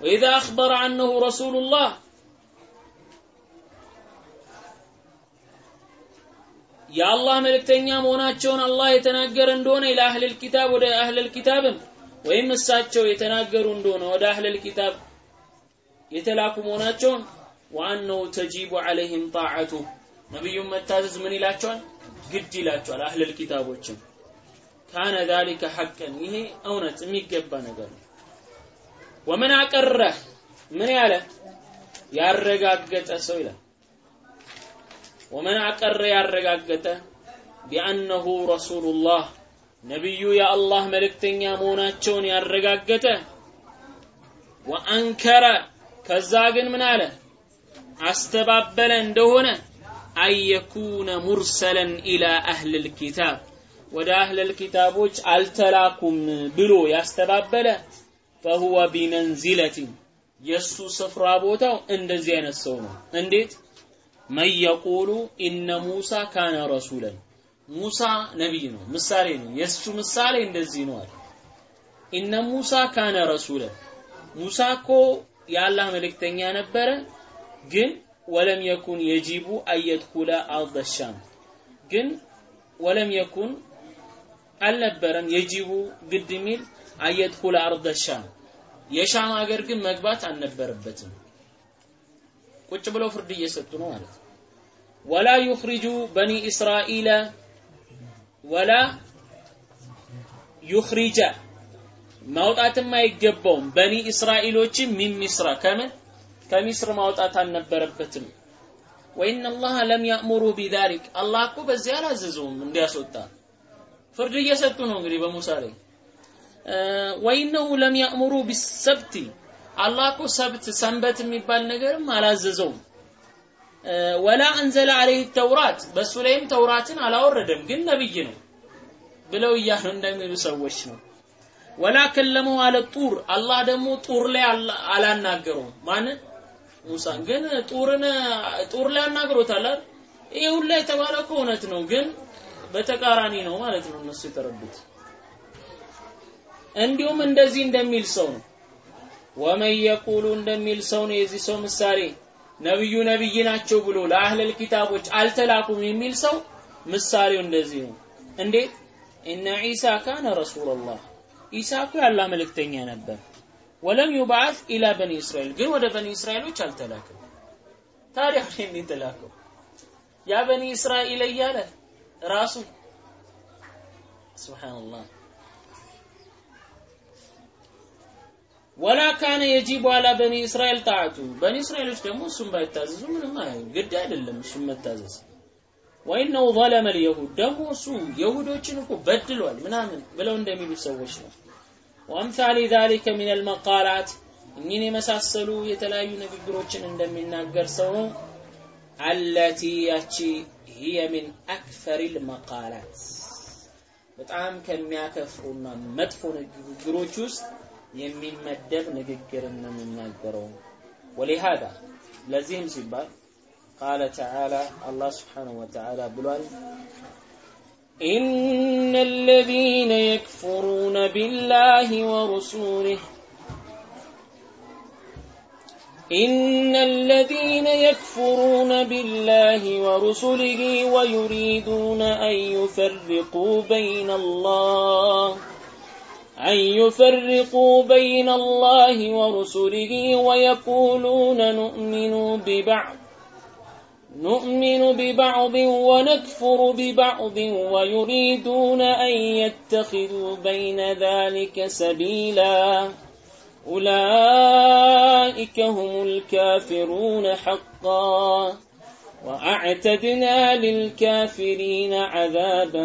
ወኢዛ አኽበረ አነሁ ረሱሉላህ። የአላህ መልእክተኛ መሆናቸውን አላህ የተናገረ እንደሆነ ኢላ አህለል ኪታብ ወደ አህለል ኪታብም ወይም እሳቸው የተናገሩ እንደሆነ ወደ አህለል ኪታብ የተላኩ መሆናቸውን ወአነሁ ተጂቡ ዐለይሂም ጣዓቱ። ነቢዩን መታዘዝ ምን ይላቸዋል? ግድ ይላቸዋል አህለል ኪታቦችም ካነ ዛሊከ ሐቀን። ይሄ እውነት የሚገባ ነገር ነው። ወመን አቀረ ምን ያለ? ያረጋገጠ ሰው ይላል። ወመን አቀረ ያረጋገጠ? ቢአነሁ ረሱሉላህ። ነቢዩ የአላህ መልእክተኛ መሆናቸውን ያረጋገጠ? ወአንከረ። ከዛ ግን ምን አለ አስተባበለ እንደሆነ አየኩነ ሙርሰለን ኢላ አህልል ኪታብ። ወደ አህለል ኪታቦች አልተላኩም ብሎ ያስተባበለ فهو بمنزلة የእሱ ስፍራ ቦታው እንደዚህ አይነት ሰው ነው። እንዴት? من يقول إن موسى كان رسولا። ሙሳ ነቢይ ነው ምሳሌ ነው። የእሱ ምሳሌ እንደዚህ ነው አለ። إن موسى كان رسولا። ሙሳ እኮ የአላህ መልእክተኛ ነበረ ግን ولم يكن يجب أن يدخل أرض ግን ولم يكن አልነበረም يجب ግድ የሚል أن يدخل أرض الشام። የሻም ሀገር ግን መግባት አልነበረበትም። ቁጭ ብለው ፍርድ እየሰጡ ነው ማለት ነው። ولا يخرج بني إسرائيل ولا يخرج። ማውጣትም አይገባውም። በኒ እስራኤሎችን من مصر። ከምን ከሚስር ማውጣት አልነበረበትም። وإن الله لم يأمره بذلك አላህ እኮ በዚህ አላዘዘውም እንዲያስወጣ። ፍርድ እየሰጡ ነው እንግዲህ በሙሳ ላይ። ወኢነሁ ለም ያእሙሩ ቢሰብቲ አላህ እኮ ሰብት ሰንበት የሚባል ነገርም አላዘዘውም። ወላ አንዘለ አለይህ ተውራት በሱ ላይም ተውራትን አላወረደም ግን ነብይ ነው ብለው እያሉ እንደሚሉ ሰዎች ነው። ወላ ከለመው አለ ጡር አላህ ደግሞ ጡር ላይ አላናገረውም። ማንን ሙሳን ግን ጡርን ጡር ላይ አናግሮታል አይደል? ይሄ ሁላ የተባለ እኮ እውነት ነው ግን በተቃራኒ ነው ማለት ነው እነሱ የተረዱት። እንዲሁም እንደዚህ እንደሚል ሰው ነው። ወመን የቁሉ እንደሚል ሰው ነው የዚህ ሰው ምሳሌ። ነብዩ ነብይ ናቸው ብሎ ለአህለል ኪታቦች አልተላኩም የሚል ሰው ምሳሌው እንደዚህ ነው። እንዴት? እነ ዒሳ ካነ ረሱላላህ ኢሳ እኮ ያላ መልእክተኛ ነበር ወለም ዩብዓት ኢላ በኒ እስራኤል ግን ወደ በኒ እስራኤሎች አልተላከም ታዲያ ወደ የተላከው ያ በኒ እስራኤል እያለ ራሱ ሱብሃንአላህ ወላ ካነ የጂቡ አላ በኒ እስራኤል ጣዓቱ በኒ እስራኤሎች ደግሞ እሱም ባይታዘዙ ምንም አይ ግድ አይደለም እሱም መታዘዝ ወይነው ظلم اليهود ደግሞ እሱ የሁዶችን እኮ በድሏል ምናምን ብለው እንደሚሉ ሰዎች ነው ወአምሳሌ ዛሊከ ሚነል መቃላት እኚህን የመሳሰሉ የተለያዩ ንግግሮችን እንደሚናገር ሰው አለቲ ያቺ ሂየ ሚን አክፈሪል መቃላት በጣም ከሚያከፍሩና መጥፎ ንግግሮች ውስጥ የሚመደብ ንግግር ነው የሚናገረው። ወሊሃዳ ለዚህም ሲባል ቃለ ተዓላ አላህ ስብሓነሁ ወተዓላ ብሏል إن الذين يكفرون بالله ورسوله إن الذين يكفرون بالله ورسله ويريدون أن يفرقوا بين الله أن يفرقوا بين الله ورسله ويقولون نؤمن ببعض نؤمن ببعض ونكفر ببعض ويريدون أن يتخذوا بين ذلك سبيلا. أولئك هم الكافرون حقا. وأعتدنا للكافرين عذابا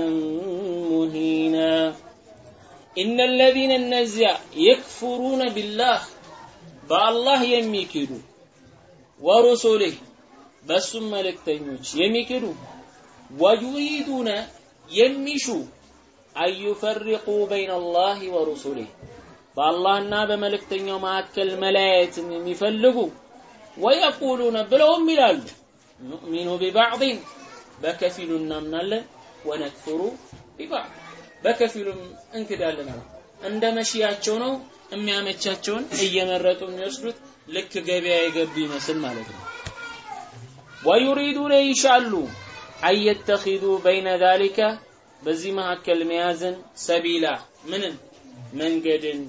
مهينا. إن الذين النزع يكفرون بالله بالله يميكدوا ورسله በሱም መልእክተኞች የሚክዱ ወዩሪዱነ የሚሹ አዩፈሪቁ በይነ አላህ ወሩሱሊህ በአላህና በመልእክተኛው መካከል መለያየትን የሚፈልጉ ወየቁሉነ ብለውም ይላሉ። ኑእሚኑ ቢባዕድን በከፊሉ እናምናለን። ወነክፍሩ ቢባዕድ በከፊሉም እንክዳለን እንደ መሽያቸው ነው የሚያመቻቸውን እየመረጡ የሚወስዱት። ልክ ገበያ የገቡ ይመስል ማለት ነው ወዩሪዱነ ይሻሉ አየተኺዱ በይነ ዛሊከ በዚህ መካከል መያዝን ሰቢላ ምንን መንገድን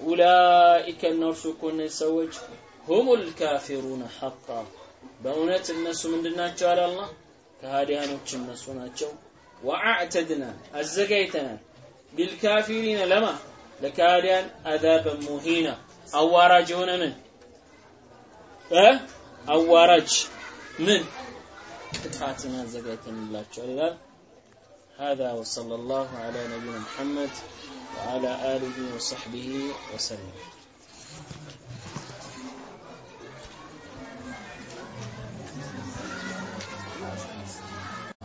ኡላኢከ እነርሱ እኮ እነዚህ ሰዎች ሁሙል ካፊሩነ ሐቃ በእውነት እነሱ ምንድናቸው አለ አላህ ከሃዲያኖች እነሱ ናቸው ወአዕተድና አዘጋጅተናል ቢልካፊሪነ ለማ ለካዲያን አዛበን ሙሂና አዋራጅ የሆነ ምን እ አዋራጅ ምን ቅጣትን አዘጋጅተንላቸዋል ይላል هذا وصلى الله على نبينا محمد وعلى آله وصحبه وسلم